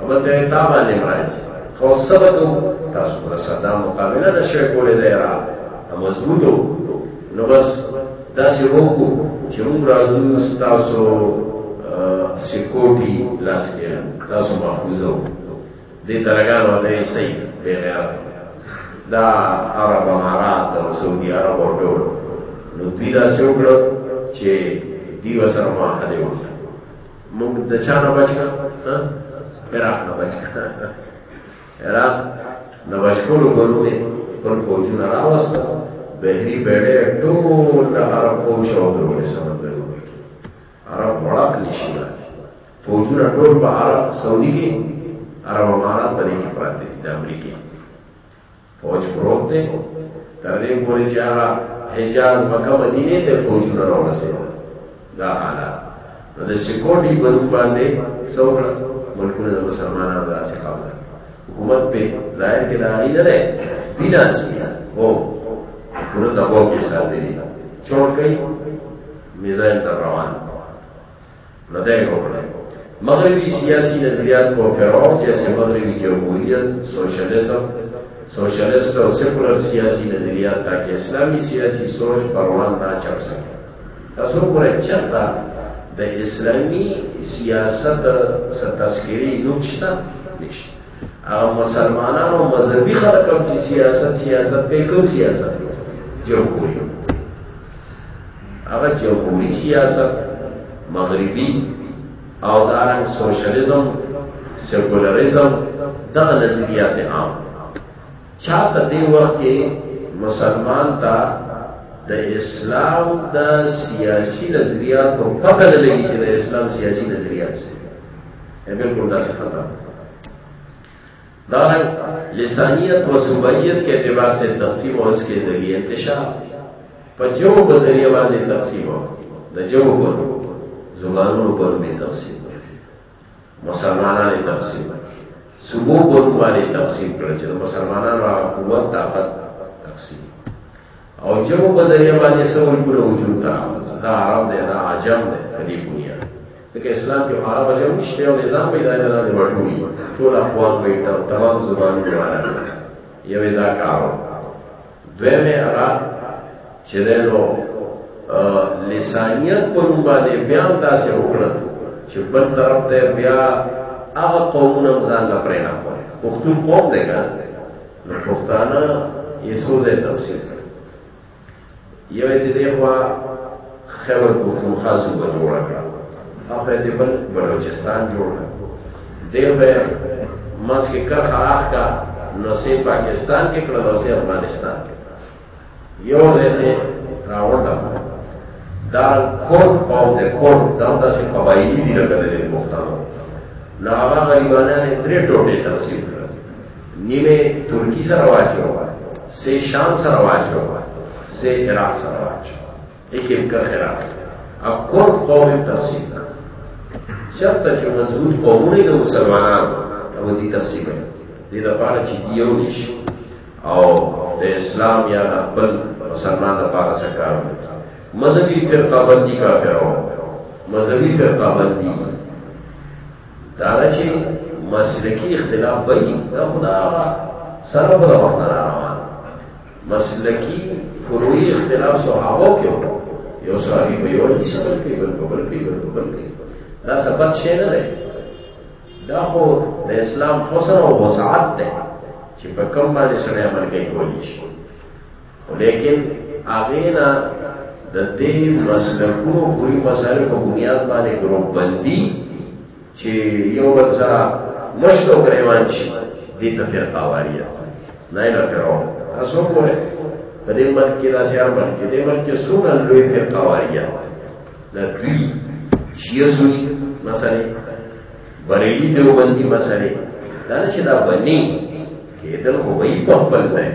اول ته تا باندې راځي خو سبب تاسو پر صدا مقابله نشوي کولای د عراق مضبوطو نو بس دا سی وکړو چې موږ راځو تاسو سکوټي لاس کې تاسو محفوظو دې ترګان وته سي به غیرت دا عرب امارات او سعودي عرب او ټول نو پیدا سوکړو چې دیو سره ما هدیو مونږ د چا نه بچ کړه عراق نه بچ کړه عراق نه بچ کولو ګلونه پر فوجونه راوست بحری بیړې ټول د عرب فوج او درولې سمندر عرب وړاک نشي فوجونه ټول په عرب سعودي کې عرب امارات باندې کې پراته دي د امریکا فوج پروت دی تر دې پورې چې هغه حجاز مکه مدینه ته فوجونه راورسېدل دا حالات نو د سکیورټي په نوم باندې څه وکړه ملکونه د مسلمانانو داسې قبضه حکومت په ظاهر کې د هغې نه دی بنا سیا هو پوره دباو کې ساتلی چور کوي میزایل ته روان نه دی وکړی مغربی سیاسی نظریات کو فراو جیسے مغربی جمهوریت سوشلیزم سوشلیست اور سیکولر سیاسی نظریات تاکہ اسلامی سیاسی سوچ پروان نہ چڑھ سکے تاسو ګوره چرته د اسلامی سیاست څخه تذکری نوم شته نشته هغه مسلمانانو مذهبي خلک هم چې سیاست سیاست کوي کوم سیاست جمهوری هغه جمهوری سیاست مغربي او دارنګ سوشلیزم سیکولریزم دغه نظریات عام چاته دی وخت کې مسلمان ته د اسلام د سیاسی نظریاتو پته لګی چې د اسلام سیاسی نظریات څه بالکل داسې خبره دا لسانیت و صوبیت کے اعتبار سے تقسیم اور اس کے ذریعے انتشار په جو په ذریعہ باندې تقسیم و د جو په زبانونو په باندې تقسیم مسلمانانو تقسیم صوبو په باندې تقسیم کړل چې مسلمانانو قوت طاقت او جبو په ذریعہ باندې سوال کولو وجود ته دا عرب دی دا عجم دی په دې دنیا دغه اسلام کې عرب عجم نشته او نظام به دا نه دی ورټولي ټول اقوام به ته تمام زبانو کې واره یو دا کارو دویمه هغه چې دنو لسانیت په نوم باندې بیا تاسو وکړه چې بل طرف ته بیا هغه قومونه ځان لپاره نه پوهه پښتون قوم دی ګان پښتانه یې څو ځای تفسیر کړ یو یې دې خوا خیبر پښتونخوا صوبه جوړه کړه هغه دې بل بلوچستان جوړ کړ دې به مس کې کرخه اخ کا نو سه پاکستان کې کړه نو سه افغانستان کې یو ځای ته راوړم دا کور پاو د کور دا داسې قبایلی دي لګلې پښتانه نو هغه غریبانه نه درې ټوټې تقسیم کړ نیمه ترکی سره واچو سه شام سره واچو سه عراق سره واچو لیکن کا خیرات اب کون قوم تفصیل کا شب تا چو مضبوط قومونی دا مسلمانان او دی تفصیل ہے دی دا پارا چی دیو نیش او دا اسلام یا دا خپل مسلمان دا پارا سکار مذہبی فرقہ بندی کا فیرو مذہبی فرقہ بندی دارا چی مسلکی اختلاف بئی دا خدا سره په وخت راوړ مسلکی فروعی اختلاف صحابو کې وو یو صحابي په یو حدیث بل کې بل په بل کې بل په بل کې دا سبت شي نه دی دا خو د اسلام حسن او وسعت دی چې په کوم باندې سره عمل کوي کولی شي لیکن هغه نه د دې مسلکونو پوری مسالې په بنیاد باندې ګروپ بندي چې یو بل سره مشت او ګریوان شي دې ته فرقه واریه نه نه فرعون تاسو ګورئ په دې ملک کې داسې هر ملک کې دې ملک کې څومره لوی فرقه واریه دا دوی شیعه سني مسئلې بریلي دیوبندي مسئلې دا نه چې دا بني کېدل خو به یې په خپل ځای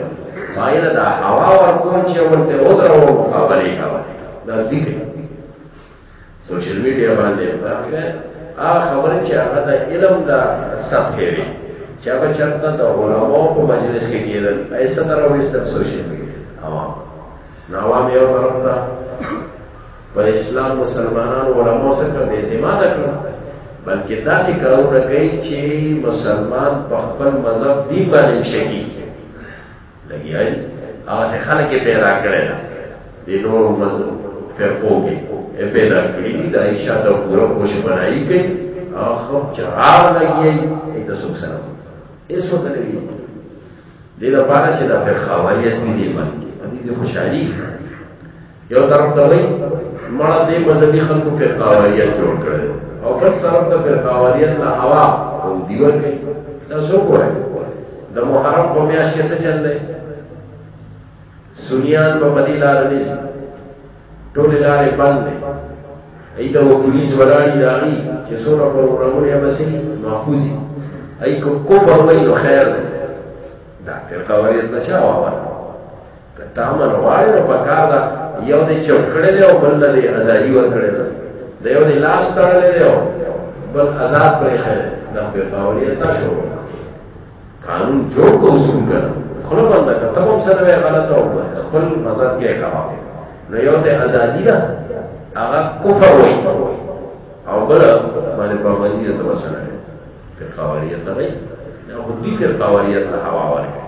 پایله دا هوا ورکوم چې ورته ودرو مقابله کوي دا دوی کوي سوشل میډیا باندې خپره کړه هغه خبره چې هغه د علم د سطح وي چې هغه چرته د علماو په مجلس کې کېدل ایسه تر وېستل سوشل میډیا عوام نو عوام یو طرف ته په اسلام مسلمانانو علماو سره به اعتماد کړو بلکې داسې کارونه کوي چې مسلمان په خپل مذهب دی باندې شکی لګیای هغه څه خلک پیدا کړي دا د نور مزو فرقو کې پیدا کړی دی د عائشہ د پورا پوش بنائی کې او خو چراغ لګیای ایت سوک سره اس وخت نه وی د لپاره چې د فرقاواریت وی دی باندې دې خوشحالي یو طرف ته وایي ما دې مذهبي خلکو فرقاواریت جوړ کړی او بل طرف ته فرقاواریت لا هوا او دیو کوي دا څه کوي د محرم په میاشت کې څه چل دی سنیان په بدی لار دي ټول لارې بند دي ایته و پولیس ولاړی داغي چې څوره پروګرامونه بسې محفوظي ای کو کفر وای نو خیر دا فرقاواریت نه چا واره کته امن غواړي نو پکار ده یو دې چپ کړی دی او بل نه دې ازادي ور کړی ده د یو دې لاس تړلی دی او بل آزاد پرې خیر نه په باورې تا شو قانون جوړ کو اصول کړ خپل باندې کته هم سره وی غلط او خپل مزه کې کاوه نو یو دې ازادي ده هغه کفر وای او بل باندې پابندي ده وسره په قواریت نه وای نو دې په قواریت له هوا ورکړي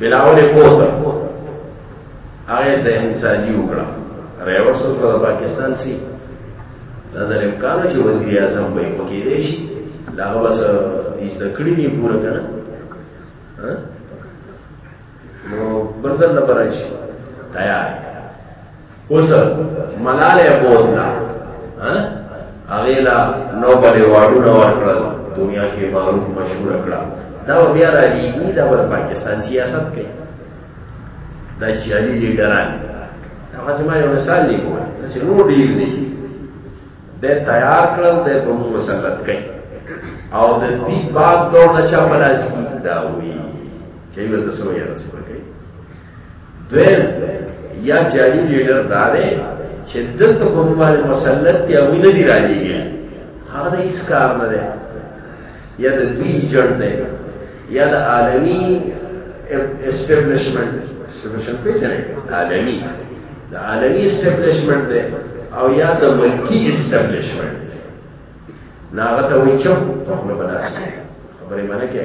بلاول پورته هغه ذهن سازي وکړه ریورس وکړه پاکستان سي دا د امکان چې وزیر اعظم به پکې دی شي دا هغه بس هیڅ کړی نه پوره کړه نو برزل لپاره شي تیار اوس ملاله بوتلا ها هغه لا نو بلې واړو نو ورکړل دنیا کې معروف مشهور کړه دا بیا را لېږي دا ور پاکستان سیاست کوي دا چې علي لیډران هغه سم یو مثال دی کوه چې نو ډیر دی د تیار کړل د په مسلط کوي او د دې بعد دور نه چا پلاس کی دا وی چې وته سوې راځي دویم یا جعلی لیډر دا دی چې دلته په باندې مسلط دی او نه دی راځيږي هغه د هیڅ کار نه دی یا د دوی جړ دی یا د عالمی اسټابلیشمنټ اسټابلیشمنټ پیژنې عالمی د عالمی اسټابلیشمنټ دی او یا د ملکی اسټابلیشمنټ ناغه ته وي چې په خپل بناسي خبرې معنی کې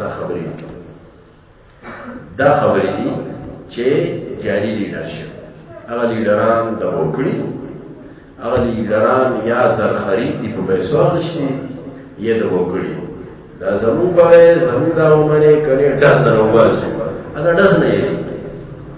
دا خبرې دا خبرې دي چې جاري لیډرشپ هغه لیډران د وکړي هغه لیډران یا زر خرید دي په پیسو اخشي یا د وکړي دا زمون په زمون دا عمره کړي داس نه وځي دا داس نه یې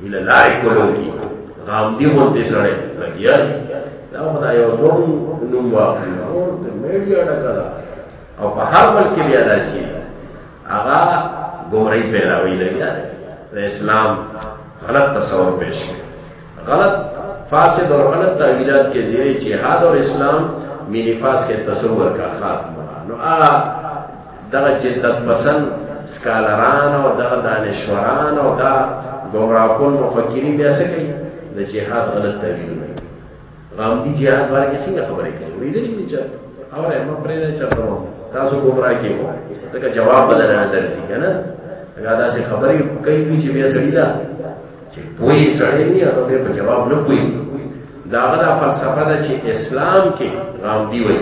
ویل لارې کولو کې غام دی غونډې سره لګیا دي دا خدای یو ټول نوم واخلي او د میډیا ډکړه او په هر بل کې بیا داسي هغه ګمړی پیلاوي لګیا دی د اسلام غلط تصور پیش کړي غلط فاسد اور غلط تعویلات کے زیر جہاد اور اسلام میں نفاس کے تصور کا خاتمہ نو آ دغه جدت پسند سکالران او دغه دانشوران او دا گمراه کن مفکرین بیا څه کوي د جهاد غلط تعبیر نه غامدي جهاد باره کې څنګه خبرې کوي وې دې نه چا او ما پرې نه چا کوم تاسو ګمراه کیو دا جواب بدل نه درځي کنه دا داسې خبرې کوي چې بیا سړی دا چې پوي سړی نه هغه به په جواب نه پوي دا غدا فلسفه ده چې اسلام کې غامدي وي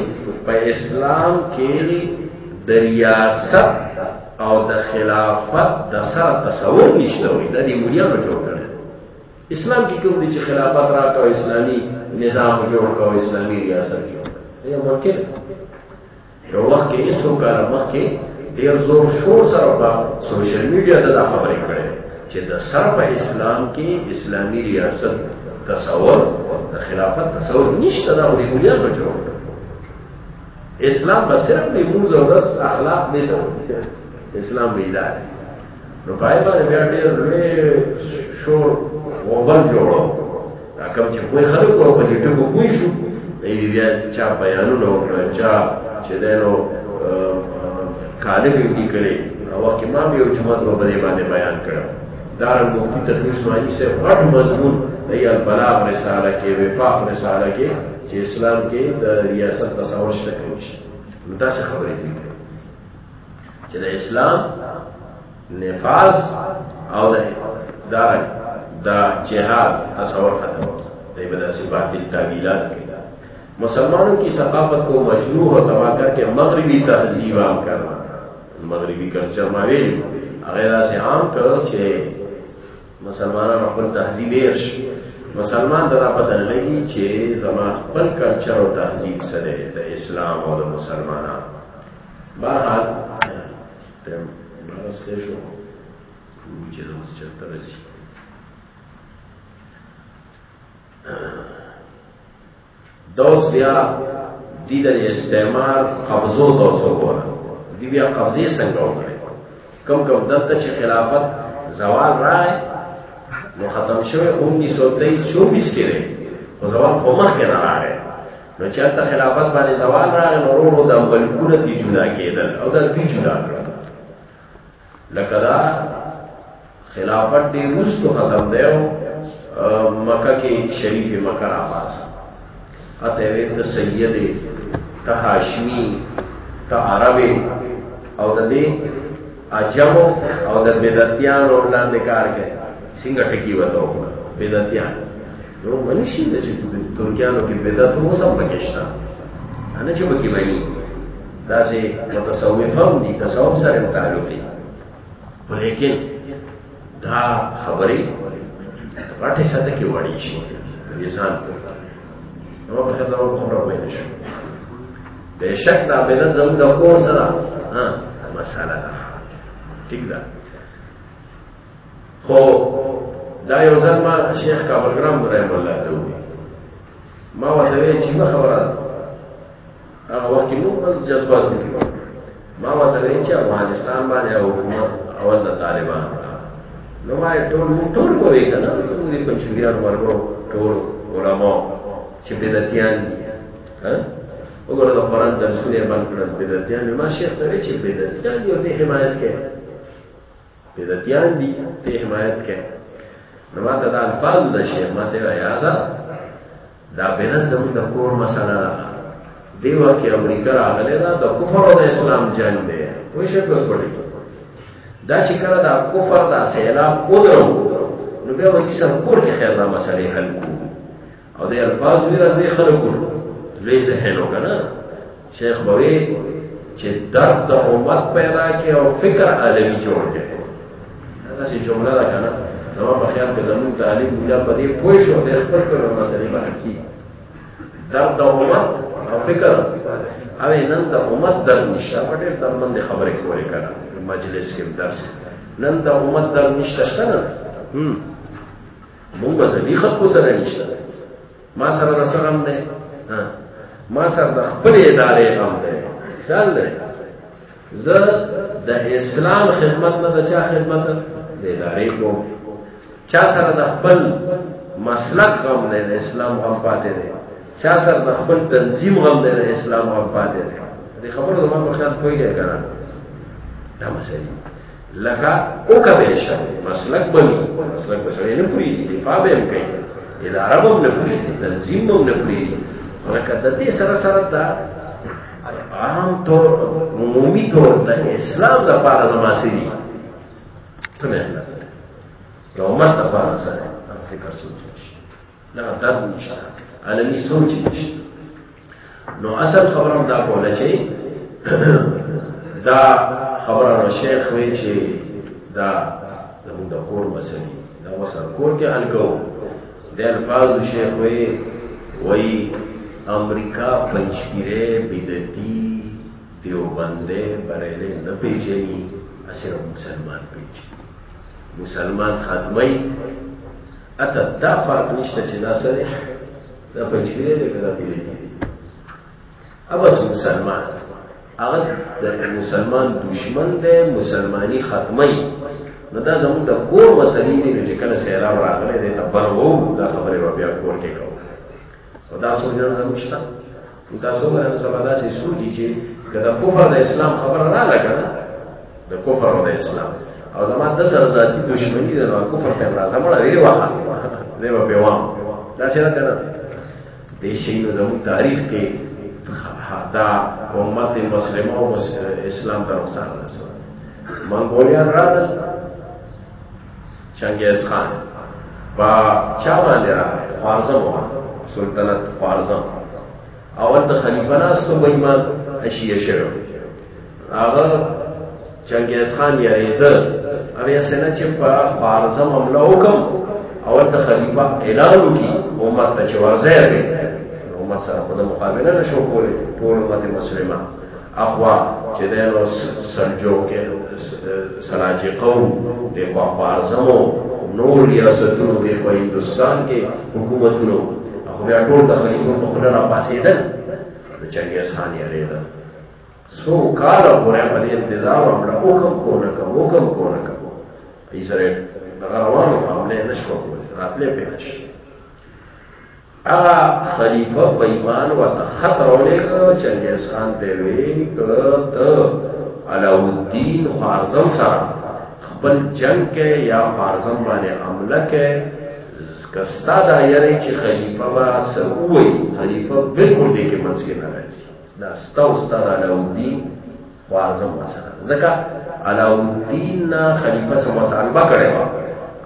په اسلام کې د ریاست او د خلافت د سر تصور نشته وي د دې مليانو جوړ کړل اسلام کې کوم دي چې خلافت راکاو اسلامي نظام جوړ کاو اسلامي ریاست جوړ کړي ممکن یو وخت کې هیڅ وکړه مخکې ډیر زور شور سره په سوشل میډیا ته دا خبرې کړې چې د سر په اسلام کې اسلامی ریاست تصور د خلافت تصور نشته دا ورې مليان به جوړ اسلام به صرف د موږ او رس اخلاق نه اسلام به اداره نو پای باندې بیا ډېر لوی شور وبل جوړو دا کوم چې کوی خلک ور په دې ټکو کوی شو دی بیا چا بیانونه وکړه چا چې دینو کالم یې کړي او وخت ما به یو جمعه په باندې باندې بیان کړم دار مفتی تقی اسماعیل سے غټ مضمون دی البلاغ رساله کې وفاق رساله کې چې اسلام کې د ریاست تصور شته کوي دا څه خبرې دي چې د اسلام نفاذ او د دا دا جهاد تصور ختم دی په داسې باطل تعبیرات کې مسلمانوں کی ثقافت کو مجروح اور تباہ کر کے مغربی تہذیب عام کرنا مغربی کلچر ماوی اگر ایسے عام کرو چھے مسلمان خپل تہذیب ارش مسلمان دنا پتہ لگی چھے زما خپل کلچر اور تہذیب سره د اسلام او د مسلمانانو بهرحال ټایم بارس خیر شو ګورو چې دا اوس چېرته رسي دا اوس بیا دي د استعمار قبضو ته اوس وګوره دي بیا قبضې څنګه وکړي کم کم دلته چې خلافت زوال راغی نو ختم شوی 1923 24 کې دی خو زوال خو مخکې نه راغی نو چرته خلافت باندې زوال راغی نو ورو د ملکونه تی جدا کېدل او دا دوی جدا کړل لکه دا خلافت دې رستو ختم دی او مکه کې شریف مکه را پاس اته وی ته سید ته هاشمی ته عرب او د دې عجب او د بدعتیان اور لاندې کار کوي څنګه ټکی وته بدعتیان نو منی شي چې ترکیانو کې پیدا ته اوس هم پکې شته نه چې پکې وایي دا سه متصوفان دي تصوف سره تعلق دي ولیکن دا خبرې راټه ساته کې وړي شي انسان کو نو په خبره او خبره وایي نشي بهشک دا بدن زموږ د کور سره ها مساله ده ٹھیک ده خو دا یو ځل ما شیخ کابلګرام رحم الله ته وی ما ورته وی چې ما خبره هغه وخت کې موږ بس جذبات کې ما ورته وی چې افغانستان باندې حکومت اول د طالبان نو ما ټول ټول کوي کنه موږ دې پنځویان ورغو ټول علما چې بدعتيان دي ها وګوره د قران درسونه باندې کړل بدعتيان ما شیخ ته وی چې بدعتيان دي او دې حمایت کوي بدعتیان دي ته حمایت کوي نو ماته دا الفاظ د شیخ ماته ایازا دا بدعت زموږ د کور مسله ده دی وخت کې امریکا راغله دا د کفر او د اسلام جنگ دی وای شي کوس پړي دا چې کړه دا کفر دا سیلاب اودرو نو بیا وتی سر کور کې خیر دا مسله حل کو او د الفاظ ویرا دې خلکو لوی ذهن وکړه شیخ بوي چې درد د امت پیدا کې او فکر عالمي جوړ کړي دا چې جمله ده کنه نو په خیال کې زموږ تعلیم مولا په دې پوه شو د خپل پر مسلې باندې کی درد د امت او فکر او نن د امت در نشه په ډېر درمند خبرې کولې کړه مجلس کې درس نن د امت در نشه شنه مونږ مذهبي خلکو سره نشته ما سره د سره هم ده ما سره د خپل ادارې هم ده خیال ده زه د اسلام خدمت نه د چا خدمت د ادارې کوم چا سره د خپل مسلک غم نه د اسلام غم پاتې دی چا سره د خپل تنظیم غم نه د اسلام غم پاتې دی د خبرو زموږ په خیال پوهیږي کنه دا مسله لکه او کبه شر مسلک بنی مسلک بسړې نه پوری دفاع به هم کوي اداره به نه پوری تنظیم به نه پوری ولکه د دې سره سره دا عام طور عمومي طور د اسلام د پاره زما سړي ته نه د عمر د پاره سره فکر سوچ دا درد نشه علني سوچ نشه نو اصل خبرم دا کوله چې دا خبره نو شیخ وی چې دا زموږ د کور مسلې دا وسر کور کې حل کو د الفاظ شیخ وی وی امریکا پنځپیره بدعتي دیوبندې بریلې نه پیژني اسره مسلمان پیژني مسلمان خاتمه اته دا فرق نشته چې دا سره دا پنځویر دی کدا پیلې دی اوس مسلمان هغه د مسلمان دشمن دی مسلمانی ختمي نو دا زموږ د کور مسلې دی چې کله سیلاب راغلی دی ته بلغو دا خبره بیا کور کې کوو او دا سوجن زموږ شته تاسو ګورئ سبا داسې سوچي چې کله کفر د اسلام خبره را لګا د کفر او د اسلام او زما د سر ذاتی دښمنی د کفر ته راځه مړه وی واه دی په پیوام دا څه نه کنه د شي نو زمو تاریخ کې دا امت مسلمه او اسلام ته نقصان رسول منګولیان راغل چنګیز خان په چا باندې راغی خوارزم و سلطنت خوارزم اول د خلیفہ ناس ته بېمان اشیه شو هغه چنګیز خان یریدل هغه سنه چې په خوارزم حمله وکم اول د خلیفہ اعلان وکي امت ته چې ورځه وي امت سره په مقابله نشو کولای ټول امت مسلمه اخوا چې د نو سلجو کې سلاجقو د خوارزمو نور ریاستونو کې په هندستان کې حکومتونو خو بیا ټول د خلیفو په خله را پاسېدل د چنګیز خان یې ریده سو کال پورې په دې انتظار وکړه او کوم کو نه کوم او کوم کو نه کوم ایسره روانو معاملې نشو کولای راتلې په نشي هغه خلیفہ په ایمان ورته خط راولېږه چنګیز خان ته وی ک ته علاوالدین خارزم سره خپل جنگ کې یا خارزم باندې حمله کې کستا دا یری چې خلیفہ با سوی خلیفہ بالکل دې کې منځ کې نه راځي دا ستا استاد علاوالدین وارزم مثلا ځکه علاؤالدین نا خلیفه سره مطالبه کړې و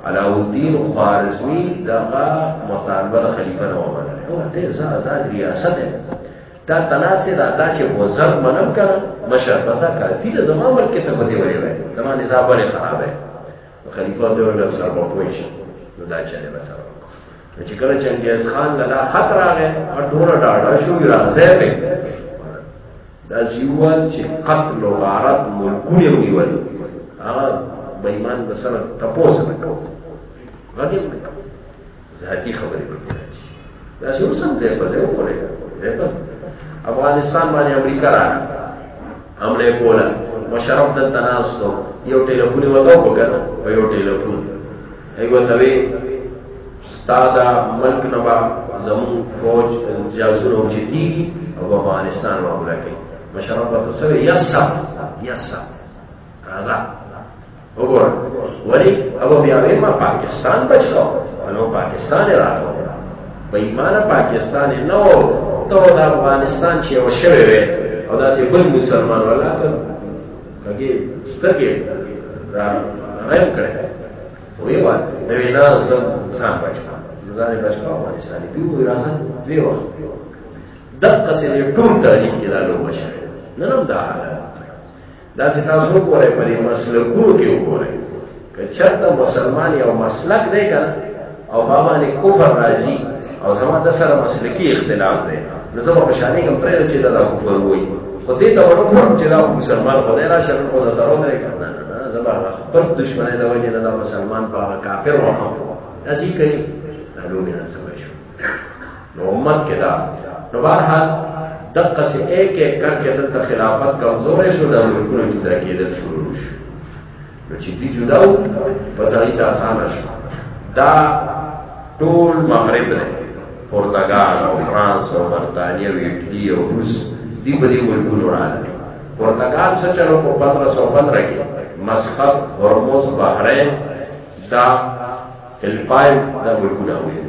علاؤالدین خوارزمی دغه مطالبه د خلیفه نه ومنله او ته زه آزاد ریاست ده دا تناسه دا تا چې وزر منم کړه مشر بزا کافی د زما ملک ته پته وایي زما نظام ولې خراب دی خلیفه ته ویل سر په پوي شه نو دا چلې به سره نو چې کله چنګیز خان له دا خط راغی او ټول ډاډه شو راځه به دا زیوال چې قتل او غارت ملکونه ونیول هغه بېمان د سره تپوس وکړو غدیم ذاتي خبرې به پیدا شي دا چې اوس هم ځای په ځای وګورئ ځای په افغانستان باندې امریکا راغله حمله کوله مشرف د تناستو یو ټلیفون وته وکړ په یو ټلیفون ایو ته وی ستاده ملک نبا زمو فوج جاسونو چې دي او افغانستان معاملې کوي مشرف ته سره یسا یسا راځه وګوره ولی ابو بیا وی ما پاکستان بچو نو پاکستان راغو به ایمانه پاکستان نه و ته د افغانستان چې یو شوی وي او داسې بل مسلمان ولا ته کګي سترګې را رایم کړه وی وا د وینا زم ځان بچو ځان بچو افغانستان دی وی راځه دی وخت دغه څه ټول تاریخ کې دا لوبه شوه نن هم دا حالت دا ستاسو وګورئ په دې مسلکو کې وګورئ که چرته مسلمان یو مسلک دی کنه او بابا نه کفر راځي او زما د سره مسلکی اختلاف دی نو زما په شانې کوم پرې چې دا کفر وایي خو دې ته ورکوم چې دا مسلمان خدای را شرم خدای سره نه کنه زما خپل دشمنه د وجه نه مسلمان په کافر وهم دا ځکه دا لومې نه سمه شو نو امت کې دا نو بهرحال دغه سي ایک ایک کر کې د خلافت کمزورې شو د ملکونو جدا کېدل شروع شو نو چې دی جدا و پس هغه ته آسان شو دا ټول مغرب دی پرتګال او فرانس او برتانیا او ایټلی او روس دی په دې ملکونو راغلي پرتګال څه چلو په 1515 کې مسقط هرمز بحرین دا الفاعل د مفعول امر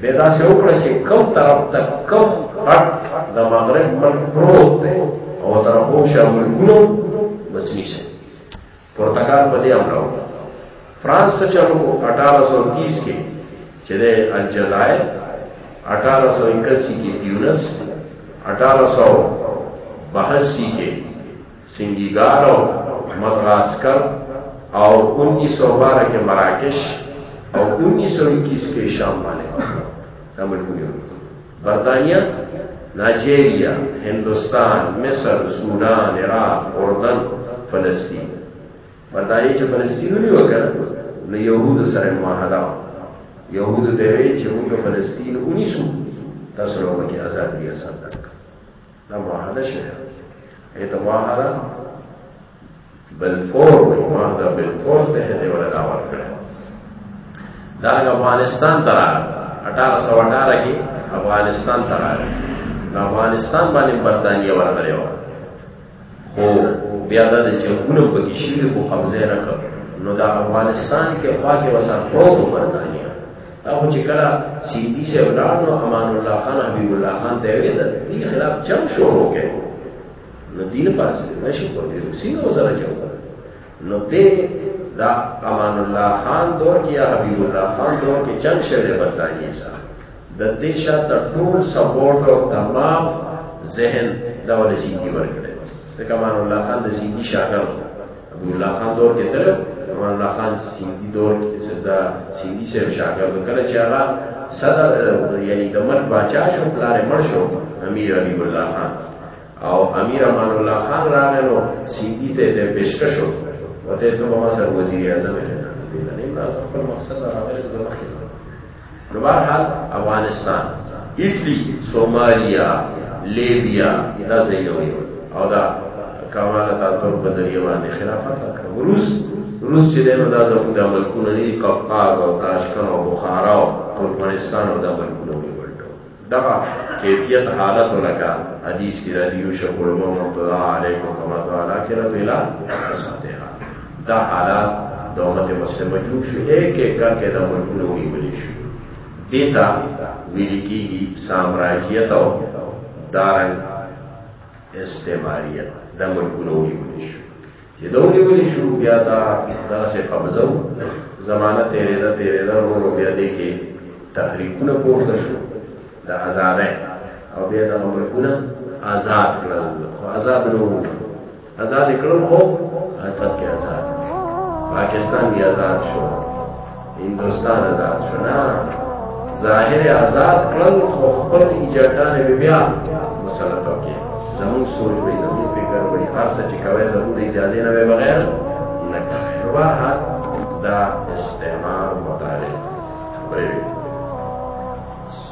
به دا څه وکړه چې کوم طرف ته کوم پټ د مغرب پر پروت دی او سره خو شامل کړو بس نشي پرتګال په دې امر وکړه فرانس څه چلو 1830 کې چې د الجزائر 1881 کې تیونس 1882 کې سنگیګارو مدغاسکر او 1912 کې مراکش او 1921 کې شام باندې دا ملکونه برتانیا ناجیریا هندستان مصر سودان عراق اردن فلسطین برتانیا چې فلسطین ونی وکړ نو يهود سره معاهده يهود ته چې موږ فلسطین ونیسو تاسو له کې آزادي حاصل کړئ دا معاهده شوه ایت معاهده بل فور وی معاهده بل فور ته دې ولا دا ورکړه دا افغانستان تر 1818 کې افغانستان تر افغانستان باندې برتانیې ورغلې و خو بیا دا د جنگونو په کې شي خو قبضه نه کړ نو دا افغانستان کې خوا کې وسه پروت برتانیې دا خو چې کله سی پی سي ولاړ نو امان الله خان حبیب الله خان دی وی د دې خلاف چم شروع کړي نو دین پاس نشو کولی سینه وزره جو نو دې دا امان الله خان دور کې یا حبیب الله خان دور کې چم شوه برتانیې سره د دې شاته ټول سپورټ او تمام ذهن دا ولسی دی ورکړي د کمال الله خان د سیدی شاګرد ابن الله خان دور کې تر امان الله خان سیندی دور کې صدا سیندی سره شاګرد کله چې هغه صدر یعنی د مرګ باچا شو پلار مړ شو امیر علی الله خان او امیر امان الله خان راغی نو سیندی ته د پیشکش شو وته ته ما سره وزیر اعظم نه نه نه خپل مقصد راغلی زما خدمت نو بهرحال افغانستان اټلی سومالیا لیبیا دا ځایونه وي او دا کمال تاتور په ذریعہ باندې خلافت وکړه روس روس چې دغه دا زموږ د ملکونو نه قفقاز او تاشکن او بخارا او ترکمنستان او دا ملکونه وي دغه کیفیت حالت لکه حدیث کې راځي یو شکر مو مقتدا علیکم کما تعالی کې رب الا ساتها دا حالات د امت مسلمه جوړ شي ایک ایک کر کې دا ملکونه ونیول شي دیتا ویل کېږي سامراجیت او دارن استعماریت دا ملکونه ونیول شي چې دا ونیول شو بیا دا داسې قبضه و زمانه تېرېده تېرېده ورو بیا دې کې تحریکونه پورته شو د ازادۍ او بیا دغه ملکونه آزاد کړل خو آزاد نه وو آزاد کړل خو حتی کې آزاد پاکستان بیا آزاد شو هندوستان آزاد شو نه ظاهر آزاد کړل خو خپل ایجادان به بیا مسلط وکړي زموږ سوچ به زموږ فکر به هر څه چې کوي زموږ د اجازه نه به بغیر نه کوي بهر دا استعمار مطالعه پرې